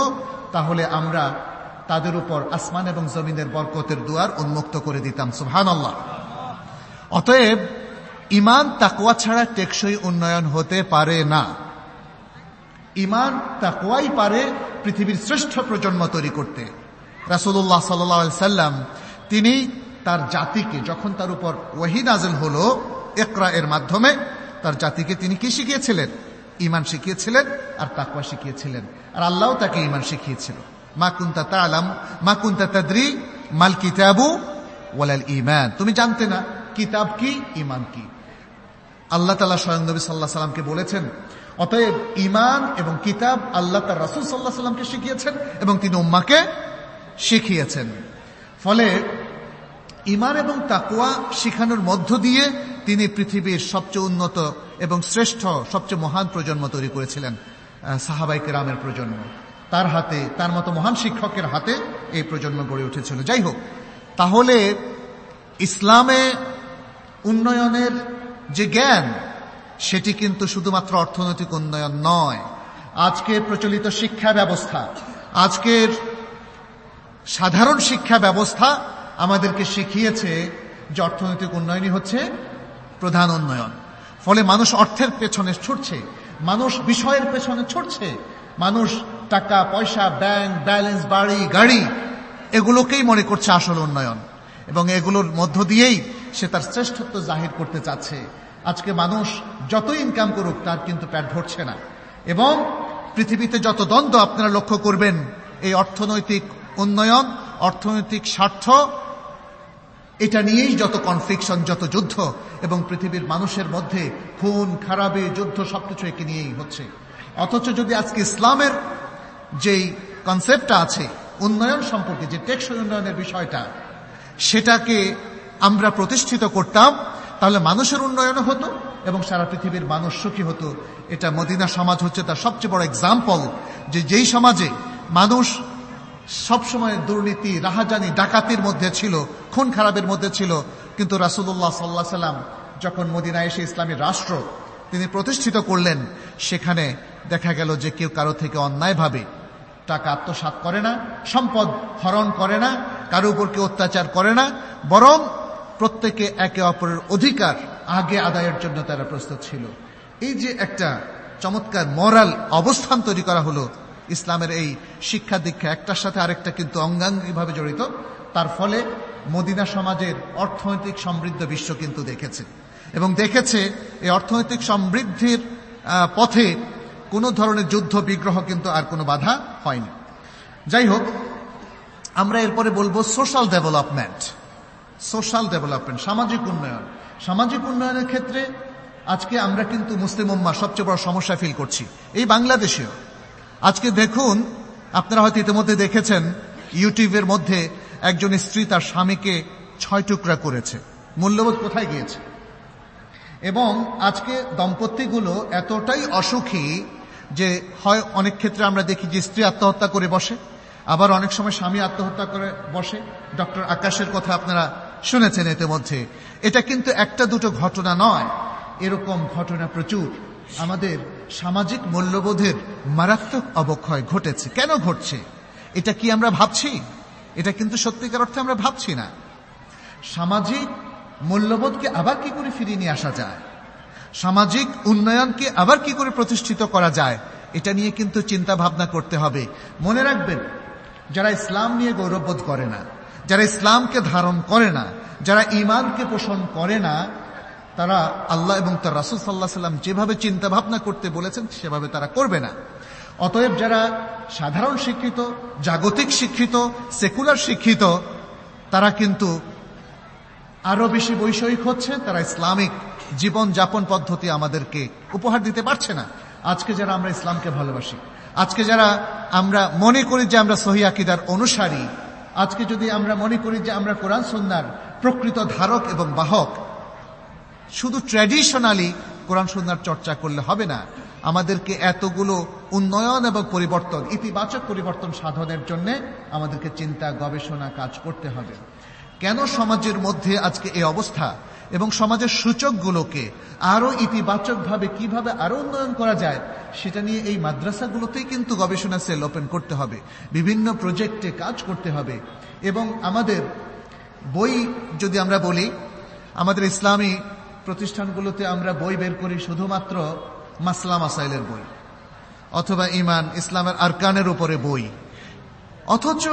তাহলে আমরা তাদের উপর আসমান এবং জমিনের বরকতের দুয়ার উন্মুক্ত করে দিতাম সুহান আল্লাহ অতএব ইমান তাকুয়া ছাড়া টেকসই উন্নয়ন হতে পারে না ইমান তাকুয়াই পারে পৃথিবীর শ্রেষ্ঠ প্রজন্ম তৈরি করতে রাসুল্লাহ সাল্লাম তিনি তার জাতিকে, যখন তার উপর ওয়াহিদ আজল হল একরা এর মাধ্যমে, তার জাতিকে তিনি কি শিখিয়েছিলেন? ইমান শিখিয়েছিলেন আর তাকুয়া শিখিয়েছিলেন। আর আল্লাহ তাকে ইমান শিখিয়েছিল। মা কুন্তা তালাম মা কুন্তা তাদ্রি, মাল কিতাবু ওয়ালাল ইমান তুমি জানতে না, কিতাব কি ইমান কি? আল্লাহ তালা স্বয়ং নবী সাল্লাহ সাল্লামকে বলেছেন, অতএব ইমান এবং কিতাব আল্লাহ তার রাসুল সাল্লাহ সাল্লামকে শিখিয়েছেন এবং তিনি উম্মাকে শিখিয়েছেন। ফলে ইমান এবং তাকুয়া শিখানোর মধ্য দিয়ে তিনি পৃথিবীর সবচেয়ে উন্নত এবং শ্রেষ্ঠ, সবচেয়ে মহান প্রজন্ম তৈরি করেছিলেন সাহাবাইকে রামের প্রজন্ম। তার হাতে, তার মতো মহান শিক্ষকের হাতে এই প্রজন্ম গড়ে উঠেছিল। যাই হোক, তাহলে ইসলামে উন্নয়নের যে জ্ঞান, সেটি কিন্তু শুধুমাত্র অর্থনৈতিক উন্নয়ন নয়। আজকে প্রচলিত শিক্ষা ব্যবস্থা, আজকের সাধারণ শিক্ষা ব্যবস্থা আমাদেরকে শিখিয়েছে যে অর্থনৈতিক উন্নয়নই হচ্ছে প্রধান উন্নয়ন। ফলে মানুষ অর্থের পেছনে ছুটছে, মানুষ বিষয়ের পেছনে ছুটছে, মানুষ টাকা, পয়সা ব্যাংক ব্যালেন্স বাড়ি, গাড়ি, এগুলোকেই মনে করছে আসল উন্নয়ন। এবং এগুলোর মধ্য দিয়েই সে তার শ্রেষ্ঠত্ব জাহির করতে চাচ্ছে। আজকে মানুষ যত ইনকাম করুক, তার কিন্তু প্যাট ভরছে না। এবং পৃথিবীতে যত দ্বন্দ্ব আপনারা লক্ষ্য করবেন, এই অর্থনৈতিক উন্নয়ন, অর্থনৈতিক স্বার্থ এটা নিয়েই যত কনফ্লিকশন যত যুদ্ধ, এবং পৃথিবীর মানুষের মধ্যে খুন, খারাপে, যুদ্ধ, সবকিছু একে নিয়েই হচ্ছে। অথচ যদি আজকে ইসলামের যেই কনসেপ্টটা আছে, উন্নয়ন সম্পর্কে, যে টেকসই উন্নয়নের বিষয়টা, সেটাকে আমরা প্রতিষ্ঠিত করতাম, তাহলে মানুষের উন্নয়ন হতো, এবং সারা পৃথিবীর মানুষ সুখী হতো। এটা মদিনা সমাজ হচ্ছে তার সবচেয়ে বড় এক্সাম্পল যে যেই সমাজে মানুষ সবসময় দুর্নীতি, রাহাজানি, ডাকাতির মধ্যে ছিল, খুন খারাপের মধ্যে ছিল। কিন্তু রাসুল্লাহ সাল্লাহ সাল্লাম যখন মদিনায় এসে ইসলামী রাষ্ট্র তিনি প্রতিষ্ঠিত করলেন, সেখানে দেখা গেল যে কেউ কারও থেকে অন্যায়ভাবে টাকা আত্মসাত করে না, সম্পদ হরণ করে না, কারও উপর কেউ অত্যাচার করে না, বরং প্রত্যেকে একে অপরের অধিকার আগে আদায়ের জন্য তারা প্রস্তুত ছিল। এই যে একটা চমৎকার মরাল অবস্থান তৈরি করা হলো ইসলামের এই শিক্ষা দীক্ষা একটার সাথে আরেকটা কিন্তু অঙ্গাঙ্গিভাবে জড়িত। তার ফলে মদিনা সমাজের অর্থনৈতিক সমৃদ্ধ বিশ্ব কিন্তু দেখেছে। এবং দেখেছে এই অর্থনৈতিক সমৃদ্ধির পথে কোনো ধরনের যুদ্ধ, বিগ্রহ কিন্তু আর কোনো বাধা হয়নি। যাই হোক, আমরা এরপরে বলব সোশ্যাল ডেভেলপমেন্ট। সোশ্যাল ডেভেলপমেন্ট, সামাজিক উন্নয়ন। সামাজিক উন্নয়নের ক্ষেত্রে আজকে আমরা কিন্তু মুসলিম উম্মা সবচেয়ে বড় সমস্যা ফিল করছি। এই বাংলাদেশেও আজকে দেখুন, আপনারা হয়তো ইতিমধ্যে দেখেছেন, ইউটিউবের মধ্যে একজন স্ত্রী তার স্বামীকে ছয় টুকরা করেছে। মূল্যবোধ কোথায় গিয়েছে? এবং আজকে দম্পতিগুলো এতটাই অসুখী যে হয় অনেক ক্ষেত্রে আমরা দেখি যে স্ত্রী আত্মহত্যা করে বসে, আবার অনেক সময় স্বামী আত্মহত্যা করে বসে। ডক্টর আকাশের কথা আপনারা শুনেছেন ইতিমধ্যে। এটা কিন্তু একটা দুটো ঘটনা নয়, এরকম ঘটনা প্রচুর। আমাদের সামাজিক মূল্যবোধের মারাত্মক অবক্ষয় ঘটেছে। কেন ঘটছে? এটা কি আমরা ভাবছি? এটা কিন্তু সত্যিকার অর্থে আমরা ভাবছি না। সামাজিক মূল্যবোধকে আবার কি করে ফিরিয়ে নিয়ে আসা যায়? সামাজিক উন্নয়নকে আবার কি করে প্রতিষ্ঠিত করা যায়? এটা নিয়ে কিন্তু চিন্তা ভাবনা করতে হবে। মনে রাখবেন, যারা ইসলাম নিয়ে গৌরববোধ করে না, যারা ইসলামকে ধারণ করে না, যারা ইমানকে পোষণ করে না তারা আল্লাহ এবং তার রাসুল সাল্লাহ সাল্লাম যেভাবে চিন্তা ভাবনা করতে বলেছেন, সেভাবে তারা করবে না। অতএব যারা সাধারণ শিক্ষিত, জাগতিক শিক্ষিত, সেকুলার শিক্ষিত, তারা কিন্তু আরও বেশি বৈষয়িক হচ্ছে, তারা ইসলামিক জীবন যাপন পদ্ধতি আমাদেরকে উপহার দিতে পারছে না। আজকে যারা আমরা ইসলামকে ভালোবাসি, আজকে যারা আমরা মনে করি যে আমরা সহি আকিদার অনুসারী, আজকে যদি আমরা মনে করি যে আমরা কোরআন সন্ন্যার প্রকৃত ধারক এবং বাহক শুধু ট্র্যাডিশনালি কোরআন সন্ন্যার চর্চা করলে হবে না। আমাদেরকে এতগুলো উন্নয়ন এবং পরিবর্তন, ইতিবাচক পরিবর্তন সাধনের জন্য আমাদেরকে চিন্তা, গবেষণা কাজ করতে হবে। কেন সমাজের মধ্যে আজকে এই অবস্থা এবং সমাজের সূচকগুলোকে আরও ইতিবাচকভাবে কীভাবে আরও উন্নয়ন করা যায় সেটা নিয়ে এই মাদ্রাসাগুলোতেই কিন্তু গবেষণা সেল ওপেন করতে হবে, বিভিন্ন প্রজেক্টে কাজ করতে হবে এবং আমাদের বই যদি আমরা বলি, আমাদের ইসলামী প্রতিষ্ঠানগুলোতে আমরা বই বের করি শুধুমাত্র মাসলা মাসাইলের বই, অথবা ইমান, ইসলামের আরকানের উপরে বই। অথচ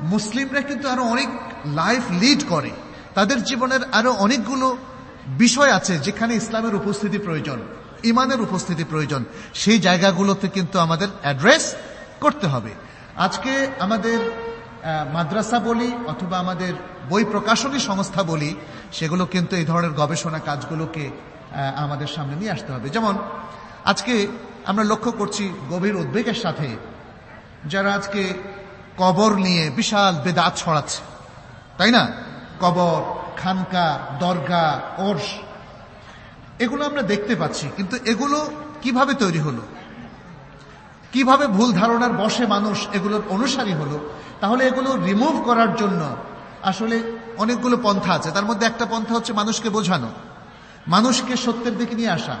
মুসলিমরা কিন্তু আরও অনেক লাইফ লিড করে। তাদের জীবনের আরও অনেকগুলো বিষয় আছে যেখানে ইসলামের উপস্থিতি প্রয়োজন, ইমানের উপস্থিতি প্রয়োজন। সেই জায়গাগুলোতে কিন্তু আমাদের অ্যাড্রেস করতে হবে। আজকে আমাদের মাদ্রাসা বলি অথবা আমাদের বই প্রকাশনী সংস্থা বলি, সেগুলো কিন্তু এই ধরনের গবেষণা কাজগুলোকে আমাদের সামনে নিয়ে আসতে হবে। যেমন, আজকে আমরা লক্ষ্য করছি গভীর উদ্বেগের সাথে যারা আজকে কবর নিয়ে বিশাল বেদাত ছড়াচ্ছে। তাই না? কবর, খানকা, দরগা ওর্স এগুলো আমরা দেখতে পাচ্ছি, কিন্তু এগুলো কীভাবে তৈরি হলো? কীভাবে ভুল ধারণার বসে মানুষ এগুলোর অনুসারী হলো? তাহলে এগুলো রিমুভ করার জন্য আসলে অনেকগুলো পন্থা আছে। তার মধ্যে একটা পন্থা হচ্ছে মানুষকে বোঝানো। মানুষকে সত্যের দিকে নিয়ে আসা।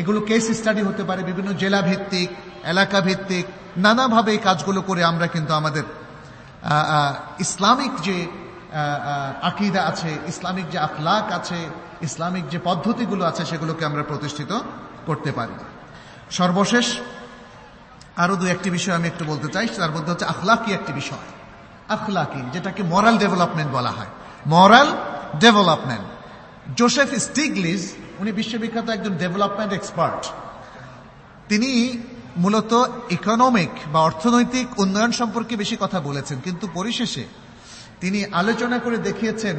এগুলো কেস স্টাডি হতে পারে, বিভিন্ন জেলা ভিত্তিক এলাকা ভিত্তিক নানাভাবে এই কাজগুলো করে আমরা কিন্তু আমাদের ইসলামিক যে আকিদা আছে, ইসলামিক যে আখলাক আছে, ইসলামিক যে পদ্ধতিগুলো আছে, সেগুলোকে আমরা প্রতিষ্ঠিত করতে পারি। সর্বশেষ আরও দু একটি বিষয় আমি একটু বলতে চাই, তার মধ্যে হচ্ছে আখলাকি একটি বিষয়। আখলাকি, যেটাকে মরাল ডেভেলপমেন্ট বলা হয়। মরাল ডেভেলপমেন্ট জোসেফ স্টিগলিজ উনি বিশ্ববিখ্যাত একজন ডেভেলপমেন্ট এক্সপার্ট তিনি মূলত ইকোনমিক বা অর্থনৈতিক উন্নয়ন সম্পর্কে বেশি কথা বলেছেন, কিন্তু পরিশেষে তিনি আলোচনা করে দেখিয়েছেন,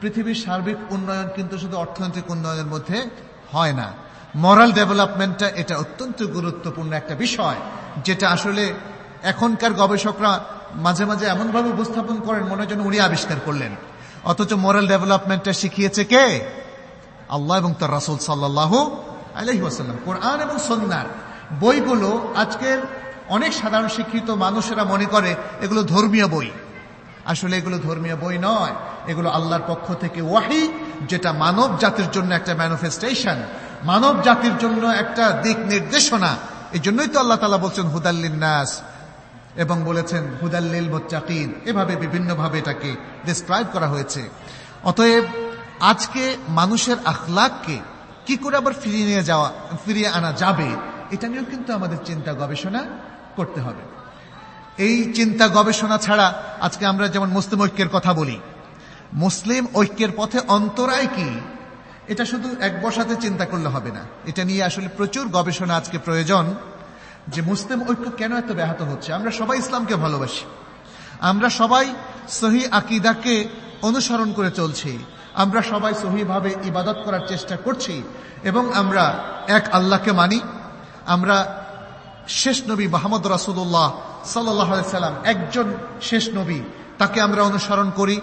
পৃথিবীর সার্বিক উন্নয়ন কিন্তু শুধু অর্থনৈতিক উন্নয়নের মধ্যে হয় না। মরাল ডেভেলপমেন্টটা এটা অত্যন্ত গুরুত্বপূর্ণ একটা বিষয়, যেটা আসলে এখনকার গবেষকরা মাঝে মাঝে এমনভাবে উপস্থাপন করেন মনে যেন উনি আবিষ্কার করলেন। অথচ মোরাল ডেভেলপমেন্টটা শিখিয়েছে কে? আল্লাহ এবং তার রাসুল সাল্লাহ আলহি ওয়াসাল্লাম। কোরআন এবং সন্ন্যার বইগুলো আজকের অনেক সাধারণ শিক্ষিত মানুষেরা মনে করে এগুলো ধর্মীয় বই। আসলে এগুলো ধর্মীয় বই নয়, এগুলো আল্লাহর পক্ষ থেকে ওয়াহি, যেটা মানব জাতির জন্য একটা ম্যানিফেস্টেশন মানব জাতির জন্য একটা দিক নির্দেশনা। এই জন্যই তো আল্লাহ তালা বলছেন, হুদাল্লিন নাস। এবং বলেছেন, হুদাল্লিল মোচ্চাকিন এভাবে বিভিন্নভাবে এটাকে ডিসক্রাইব করা হয়েছে। অতএব, আজকে মানুষের আখলাককে কি করে আবার ফিরিয়ে নিয়ে যাওয়া, ফিরিয়ে আনা যাবে, এটা নিয়েও কিন্তু আমাদের চিন্তা গবেষণা করতে হবে। এই চিন্তা গবেষণা ছাড়া আজকে আমরা যেমন মুসলিম ঐক্যের কথা বলি, মুসলিম ঐক্যের পথে অন্তরায় কি? এটা শুধু এক বসাতে চিন্তা করলে হবে না। এটা নিয়ে আসলে প্রচুর গবেষণা আজকে প্রয়োজন যে মুসলিম ঐক্য কেন এত ব্যাহত হচ্ছে। আমরা সবাই ইসলামকে ভালোবাসি। আমরা সবাই সহি আকিদাকে অনুসরণ করে চলছি। আমরা সবাই সহিভাবে ইবাদত করার চেষ্টা করছি এবং আমরা এক আল্লাহকে মানি। আমরা শেষ নবী মাহমদ রাসুল্লাহ সাল্লাহ সাল্লাম একজন শেষ নবী। তাকে আমরা অনুসরণ করি।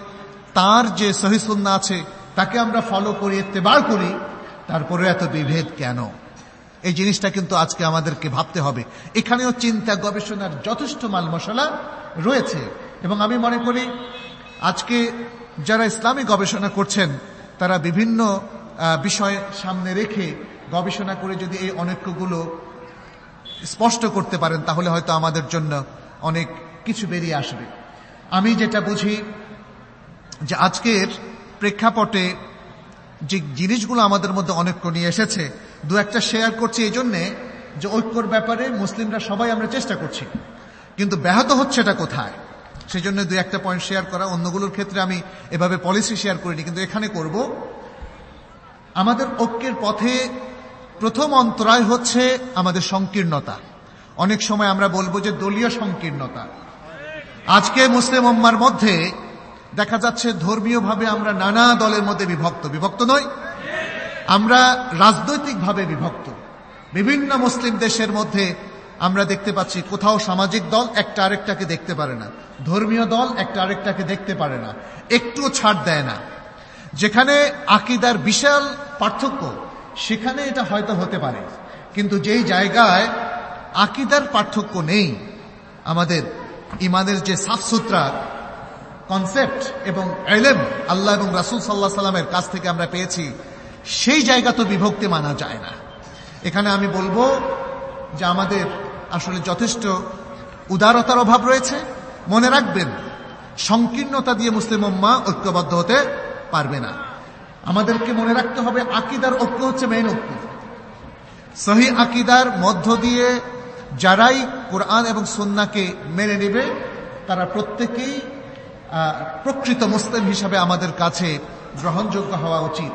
তার যে সহিসুন্না আছে তাকে আমরা ফলো করি, এত্তেবার করি তারপরে এত বিভেদ কেন? এই জিনিসটা কিন্তু আজকে আমাদেরকে ভাবতে হবে। এখানেও চিন্তা, গবেষণার যথেষ্ট মাল মশলা রয়েছে। এবং আমি মনে করি, আজকে যারা ইসলামী গবেষণা করছেন, তারা বিভিন্ন বিষয় সামনে রেখে গবেষণা করে যদি এই অনেকগুলো স্পষ্ট করতে পারেন, তাহলে হয়তো আমাদের জন্য অনেক কিছু বেরিয়ে আসবে। আমি যেটা বুঝি, যে আজকের প্রেক্ষাপটে যে জিনিসগুলো আমাদের মধ্যে অনেক নিয়ে এসেছে, দু একটা শেয়ার করছি এই জন্যে যে ঐক্যর ব্যাপারে মুসলিমরা সবাই আমরা চেষ্টা করছি। কিন্তু ব্যাহত হচ্ছে এটা কোথায়? সেই জন্য দু একটা পয়েন্ট শেয়ার করা, অন্যগুলোর ক্ষেত্রে আমি এভাবে পলিসি শেয়ার করিনি, কিন্তু এখানে করব। আমাদের ঐক্যের পথে প্রথম অন্তরায় হচ্ছে আমাদের সংকীর্ণতা। অনেক সময় আমরা বলব যে দলীয় সংকীর্ণতা। আজকে মুসলিম মধ্যে দেখা যাচ্ছে ধর্মীয়ভাবে আমরা নানা দলের মধ্যে বিভক্ত। বিভক্ত নয় আমরা রাজনৈতিকভাবে বিভক্ত। বিভিন্ন মুসলিম দেশের মধ্যে আমরা দেখতে পাচ্ছি কোথাও সামাজিক দল একটা আরেকটাকে দেখতে পারে না। ধর্মীয় দল একটা আরেকটাকে দেখতে পারে না। একটুও ছাড় দেয় না। যেখানে আকিদার বিশাল পার্থক্য, সেখানে এটা হয়তো হতে পারে। কিন্তু যেই জায়গায় আকিদার পার্থক্য নেই, আমাদের ইমানের যে সাফসুত্রা কনসেপ্ট এবং এলেম আল্লাহ এবং রাসুল সাল্লাহ সাল্লামের কাছ থেকে আমরা পেয়েছি, সেই জায়গা তো বিভক্তি মানা যায় না। এখানে আমি বলব যে আমাদের আসলে যথেষ্ট উদারতার অভাব রয়েছে। মনে রাখবেন, সংকীর্ণতা দিয়ে মুসলিম উম্মা ঐক্যবদ্ধ হতে পারবে না। আমাদেরকে মনে রাখতে হবে, আকিদার ঐক্য হচ্ছে মেইন ঐক্য। সহি আকিদার মধ্য দিয়ে যারাই কোরআন এবং সন্নাকে মেনে নেবে, তারা প্রত্যেকেই প্রকৃত মুসলিম হিসাবে আমাদের কাছে গ্রহণযোগ্য হওয়া উচিত।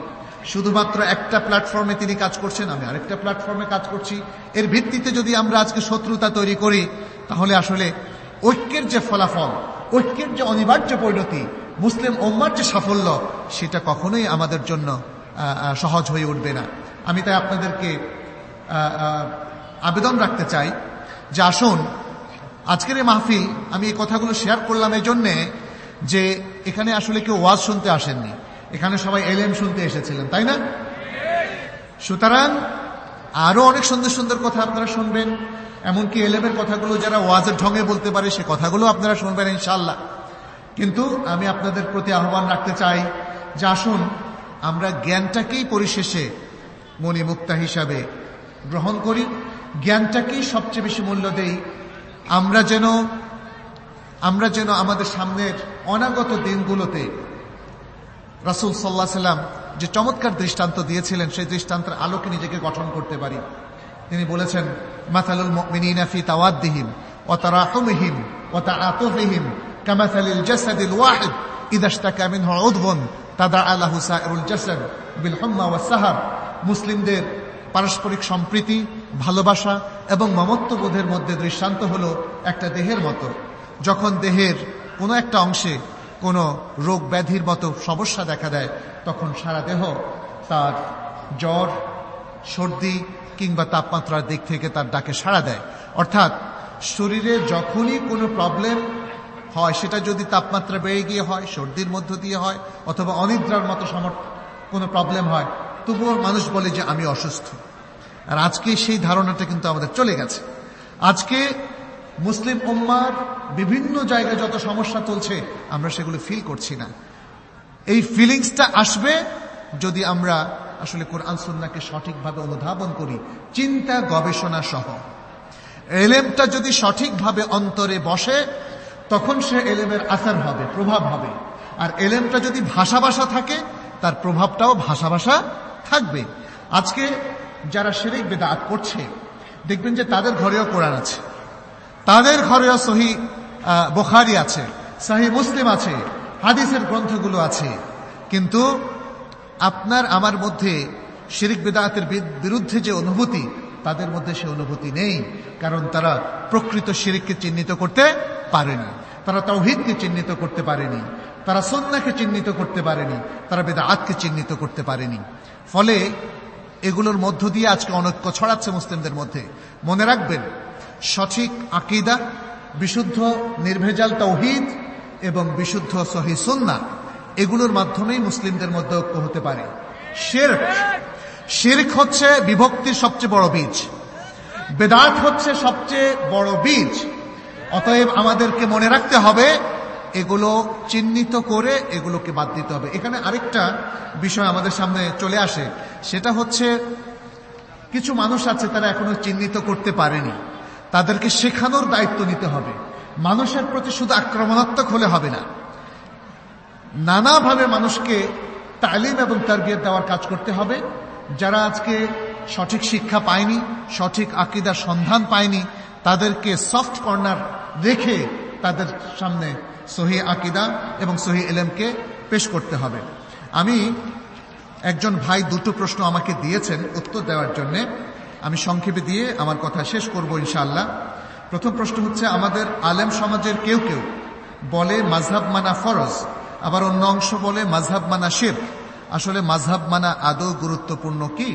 শুধুমাত্র একটা প্ল্যাটফর্মে তিনি কাজ করছেন, আমি আরেকটা প্ল্যাটফর্মে কাজ করছি। এর ভিত্তিতে যদি আমরা আজকে শত্রুতা তৈরি করি, তাহলে আসলে ঐক্যের যে ফলাফল, ঐক্যের যে অনিবার্য পরিণতি, মুসলিম ওম্মার যে সাফল্য, সেটা কখনোই আমাদের জন্য সহজ হয়ে উঠবে না। আমি তাই আপনাদেরকে আবেদন রাখতে চাই যে আসুন, আজকের এই মাহফিল আমি এই কথাগুলো শেয়ার করলাম এই জন্যে যে এখানে আসলে কেউ ওয়াজ শুনতে আসেননি। এখানে সবাই এলএম শুনতে এসেছিলেন, তাই না? সুতরাং আরও অনেক সুন্দর সুন্দর কথা আপনারা শুনবেন, এমনকি এলেমের কথাগুলো যারা ওয়াজের ঢঙে বলতে পারে, সে কথাগুলো আপনারা শুনবেন ইনশাল্লাহ কিন্তু আমি আপনাদের প্রতি আহ্বান রাখতে চাই যে আসুন, আমরা জ্ঞানটাকেই পরিশেষে মণিমুক্তা হিসাবে গ্রহণ করি, জ্ঞানটাকেই সবচেয়ে বেশি মূল্য দেই। আমরা যেন আমরা যেন আমাদের সামনের অনাগত দিনগুলোতে রাসুল সাল্লাহ সাল্লাম যে চমৎকার দৃষ্টান্ত দিয়েছিলেন, সেই দৃষ্টান্তের আলোকে নিজেকে গঠন করতে পারি। তিনি বলেছেন মাথালুল মিনাফি তাওয়াদ্দিহিম ও তারাহমিহিম ও তাআতুফিহিম কামাথালিল জাসাদিল ওয়াহিদ ইদাশতাকা মিনহু উদবুন তাদা আলাহু সাইরুল জাসাদ বিল হুম্মা ওয়াস সাহার। মুসলিমদের পারস্পরিক সম্প্রীতি, ভালোবাসা এবং মমত্ববোধের মধ্যে দৃষ্টান্ত হল একটা দেহের মতো। যখন দেহের কোনো একটা অংশে কোনো রোগ ব্যাধির মতো সমস্যা দেখা দেয়, তখন সারা দেহ তার জ্বর, সর্দি কিংবা তাপমাত্রার দিক থেকে তার ডাকে সাড়া দেয়। অর্থাৎ শরীরে যখনই কোনো প্রবলেম হয়, সেটা যদি তাপমাত্রা বেড়ে গিয়ে হয়, সর্দির মধ্য দিয়ে হয়, অথবা অনিদ্রার মতো কোনো প্রবলেম হয়, তবুও মানুষ বলে যে, আমি অসুস্থ। আর আজকে সেই ধারণাটা কিন্তু আমাদের চলে গেছে। আজকে মুসলিম উম্মার বিভিন্ন জায়গায় যত সমস্যা চলছে, আমরা সেগুলো ফিল করছি না। এই ফিলিংসটা আসবে যদি আমরা আসলে কোরআন সুন্নাকে সঠিকভাবে অনুধাবন করি, চিন্তা, গবেষণা সহ। এলেমটা যদি সঠিকভাবে অন্তরে বসে, তখন সে এলেমের আসার হবে, প্রভাব হবে। আর এলেমটা যদি ভাষা ভাষা থাকে, তার প্রভাবটাও ভাষা ভাষা থাকবে। আজকে যারা শেরিক বেদাত করছে, দেখবেন যে তাদের ঘরেও কোরআন আছে। তাদের ঘরেও সহি বোখারি আছে, সাহি মুসলিম আছে, হাদিসের গ্রন্থগুলো আছে। কিন্তু আপনার, আমার মধ্যে শিরিক বেদাতের বিরুদ্ধে যে অনুভূতি, তাদের মধ্যে সে অনুভূতি নেই। কারণ তারা প্রকৃত শিরিককে চিহ্নিত করতে পারেনি। তারা তৌহিদকে চিহ্নিত করতে পারেনি। তারা সন্ন্যাকে চিহ্নিত করতে পারেনি। তারা বেদাতকে চিহ্নিত করতে পারেনি। ফলে এগুলোর মধ্য দিয়ে আজকে অনৈক্য ছড়াচ্ছে মুসলিমদের মধ্যে। মনে রাখবেন সঠিক আকিদা, বিশুদ্ধ নির্ভেজাল তৌহিদ এবং বিশুদ্ধ সহি সুন্না এগুলোর মাধ্যমেই মুসলিমদের মধ্যে ঐক্য হতে পারে। শেরক। শির্ক হচ্ছে বিভক্তির সবচেয়ে বড় বীজ। বেদাত হচ্ছে সবচেয়ে বড় বীজ। অতএব আমাদেরকে মনে রাখতে হবে, এগুলো চিহ্নিত করে এগুলোকে বাদ দিতে হবে। এখানে আরেকটা বিষয় আমাদের সামনে চলে আসে, সেটা হচ্ছে কিছু মানুষ আছে তারা এখনও চিহ্নিত করতে পারেনি। তাদেরকে শেখানোর দায়িত্ব নিতে হবে। মানুষের প্রতি শুধু আক্রমণাত্মক হলে হবে না। নানাভাবে মানুষকে তালিম এবং তারবিয়ত দেওয়ার কাজ করতে হবে। যারা আজকে সঠিক শিক্ষা পায়নি, সঠিক আকিদার সন্ধান পায়নি, তাদেরকে সফট কর্নার রেখে তাদের সামনে সহি আকিদা এবং সহি এলেমকে পেশ করতে হবে। আমি একজন ভাই দুটো প্রশ্ন আমাকে দিয়েছেন উত্তর দেওয়ার জন্য। আমি সংক্ষেপে দিয়ে আমার কথা শেষ করব ইনশাআল্লাহ। প্রথম প্রশ্ন হচ্ছে, আমাদের আলেম সমাজের কেউ কেউ বলে মাঝহাব মানা ফরজ, আবার অন্য অংশ বলে মাঝহাব মানা শির আসলে মাঝহাব মানা আদৌ গুরুত্বপূর্ণ কি?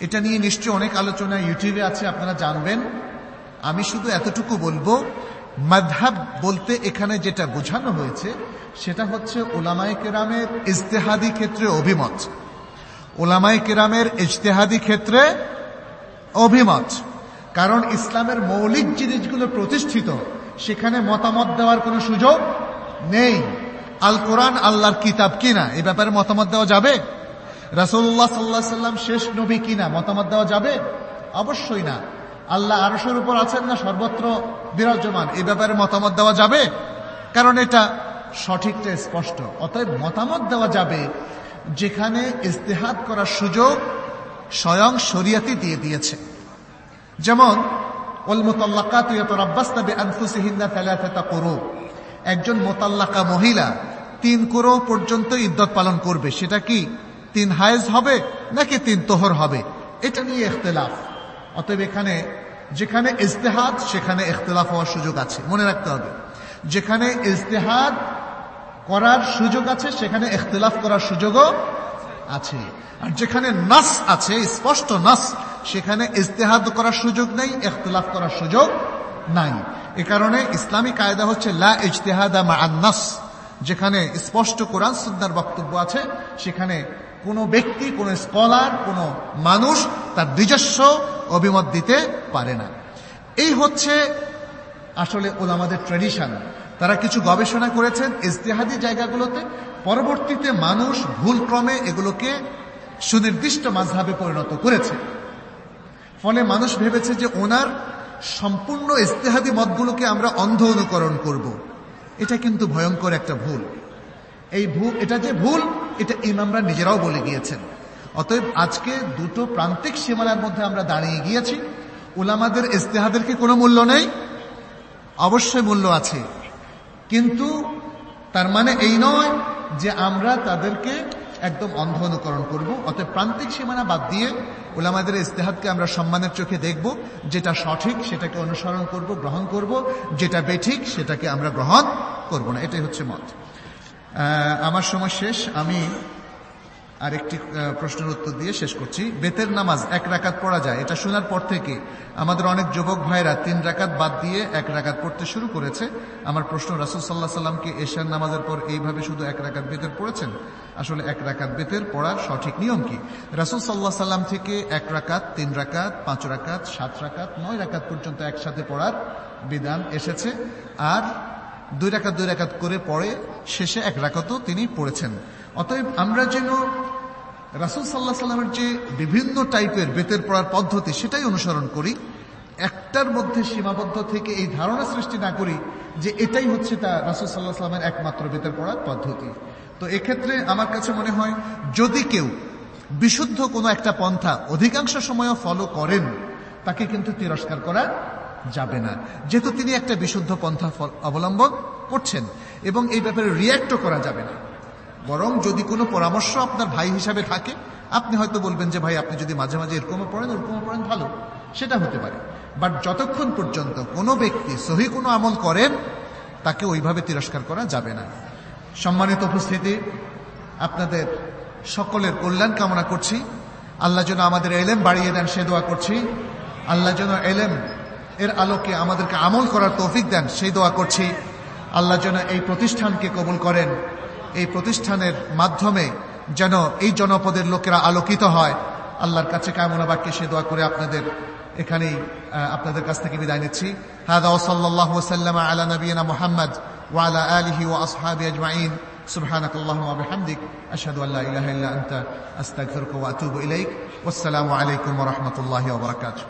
এটা নিয়ে নিশ্চয়ই অনেক আলোচনা ইউটিউবে আছে, আপনারা জানবেন। আমি শুধু এতটুকু বলব মাধাব বলতে এখানে যেটা বোঝানো হয়েছে, সেটা হচ্ছে ওলামাই কেরামের ইজতেহাদি ক্ষেত্রে অভিমত। ওলামাই কেরামের ইজতেহাদি ক্ষেত্রে অভিমত। কারণ ইসলামের মৌলিক জিনিসগুলো প্রতিষ্ঠিত, সেখানে মতামত দেওয়ার কোনো সুযোগ নেই। আল কোরআন আল্লাহর কিতাব কিনা, এ ব্যাপারে মতামত দেওয়া যাবে? রাসুল্লাহ সাল্লাহ সাল্লাম শেষ নবী কিনা, মতামত দেওয়া যাবে? অবশ্যই না। আল্লাহ আরশের উপর আছেন না, সর্বত্র বিরাজমান, এ ব্যাপারে মতামত দেওয়া যাবে? কারণ এটা সঠিকটা স্পষ্ট। অতএব মতামত দেওয়া যাবে যেখানে ইস্তেহাদ করার সুযোগ স্বয়ং শরিয়াতি দিয়ে দিয়েছে। যেমন একজন মোতাল্লাকা মহিলা তিন করো পর্যন্ত ইদ্যত পালন করবে। সেটা কি তিন হায়েজ হবে নাকি তিন তোহর হবে? এটা নিয়ে এখতেলাফ অতএব এখানে, যেখানে ইজতেহাদ সেখানে এখতলাফ হওয়ার সুযোগ আছে। মনে রাখতে হবে, যেখানে ইজতেহাদ করার সুযোগ আছে, সেখানে এখতলাফ করার সুযোগও আছে। আর যেখানে নাস আছে, স্পষ্ট নাস, সেখানে ইজতেহাদ করার সুযোগ নেই এখতলাফ করার সুযোগ নাই। এ কারণে ইসলামী কায়দা হচ্ছে, লা ইজতেহাদা মা নাস, যেখানে স্পষ্ট কোরআন সুদ্দার বক্তব্য আছে, সেখানে কোনো ব্যক্তি, কোনো স্কলার, কোনো মানুষ তার নিজস্ব অভিমত দিতে পারে না। এই হচ্ছে আসলে ওলামাদের ট্রেডিশন। তারা কিছু গবেষণা করেছেন ইজতেহাদি জায়গাগুলোতে, পরবর্তীতে মানুষ ভুলক্রমে এগুলোকে সুনির্দিষ্ট মাঝহাবে পরিণত করেছে। ফলে মানুষ ভেবেছে যে ওনার সম্পূর্ণ ইস্তেহাদি মতগুলোকে আমরা অন্ধ অনুকরণ করব। এটা কিন্তু ভয়ঙ্কর একটা ভুল। এই ভুল, এটা যে ভুল, এটা ইমামরা নিজেরাও বলে গিয়েছেন। অতএব আজকে দুটো প্রান্তিক সীমানার মধ্যে আমরা দাঁড়িয়ে গিয়েছি। ওলামাদের ইস্তেহাদের কি কোনো মূল্য নেই? অবশ্যই মূল্য আছে। কিন্তু তার মানে এই নয় যে আমরা তাদেরকে একদম অন্ধ অনুকরণ করব, অতএব প্রান্তিক সীমানা বাদ দিয়ে ওলামাদের ইস্তেহাদকে আমরা সম্মানের চোখে দেখব, যেটা সঠিক সেটাকে অনুসরণ করব, গ্রহণ করব, যেটা বেঠিক সেটাকে আমরা গ্রহণ করব না। এটাই হচ্ছে মত। আমার সময় শেষ। আমি আরেকটি প্রশ্নের উত্তর দিয়ে শেষ করছি। বেতের নামাজ এক রাকাত পড়া যায়। এটা শোনার পর থেকে আমাদের অনেক যুবক ভাইরা তিন রাকাত বাদ দিয়ে এক রাকাত পড়তে শুরু করেছে। আমার প্রশ্ন, রাসুল সাল্লাহ সাল্লামকে এশার নামাজের পর এইভাবে শুধু এক রাকাত বেতের পড়েছেন? আসলে এক রাকাত বেতের পড়ার সঠিক নিয়ম কি? রাসুল সাল্লাহ সাল্লাম থেকে এক রাকাত, তিন রাকাত, পাঁচ রাকাত, সাত রাকাত, নয় রাকাত পর্যন্ত একসাথে পড়ার বিধান এসেছে। আর দুই রাকাত দুই রাকাত করে পড়ে শেষে এক রাকাতও তিনি পড়েছেন। অতএব আমরা যেন রাসুল সাল্লাহ সাল্লামের যে বিভিন্ন টাইপের বেতের পড়ার পদ্ধতি সেটাই অনুসরণ করি, একটার মধ্যে সীমাবদ্ধ থেকে এই ধারণা সৃষ্টি না করি যে এটাই হচ্ছে তা রাসুল সাল্লাহ সাল্লামের একমাত্র বেতের পড়ার পদ্ধতি। তো এক্ষেত্রে আমার কাছে মনে হয়, যদি কেউ বিশুদ্ধ কোনো একটা পন্থা অধিকাংশ সময়ও ফলো করেন, তাকে কিন্তু তিরস্কার করা যাবে না। যেহেতু তিনি একটা বিশুদ্ধ পন্থা অবলম্বন করছেন এবং এই ব্যাপারে রিয়াক্টও করা যাবে না। বরং যদি কোনো পরামর্শ আপনার ভাই হিসাবে থাকে, আপনি হয়তো বলবেন যে, ভাই, আপনি যদি মাঝে মাঝে এরকমও পড়েন, ওরকমও পড়েন, ভালো। সেটা হতে পারে। বাট যতক্ষণ পর্যন্ত কোনো ব্যক্তি সহি কোনো আমল করেন, তাকে ওইভাবে তিরস্কার করা যাবে না। সম্মানিত উপস্থিতি, আপনাদের সকলের কল্যাণ কামনা করছি। আল্লাহ যেন আমাদের এলেম বাড়িয়ে দেন, সে দোয়া করছি। আল্লাহ যেন এলেম এর আলোকে আমাদেরকে আমল করার তৌফিক দেন, সেই দোয়া করছি। আল্লাহ যেন এই প্রতিষ্ঠানকে কবুল করেন। এই প্রতিষ্ঠানের মাধ্যমে যেন এই জনপদের লোকেরা আলোকিত হয় আল্লাহর কাছে কামনা বাক্যে সে দোয়া করে আপনাদের এখানেই আহ, আপনাদের কাছ থেকে বিদায় নিচ্ছি হাদা ওসল্লাহ ওসাল্লাম আলা নবীনা মোহাম্মদ ওয়ালা আলিহি ও আসহাবি আজমাইন سبحانك اللهم وبحمدك أشهد أن لا إله إلا أنت أستغفرك وأتوب إليك والسلام عليكم ورحمة الله وبركاته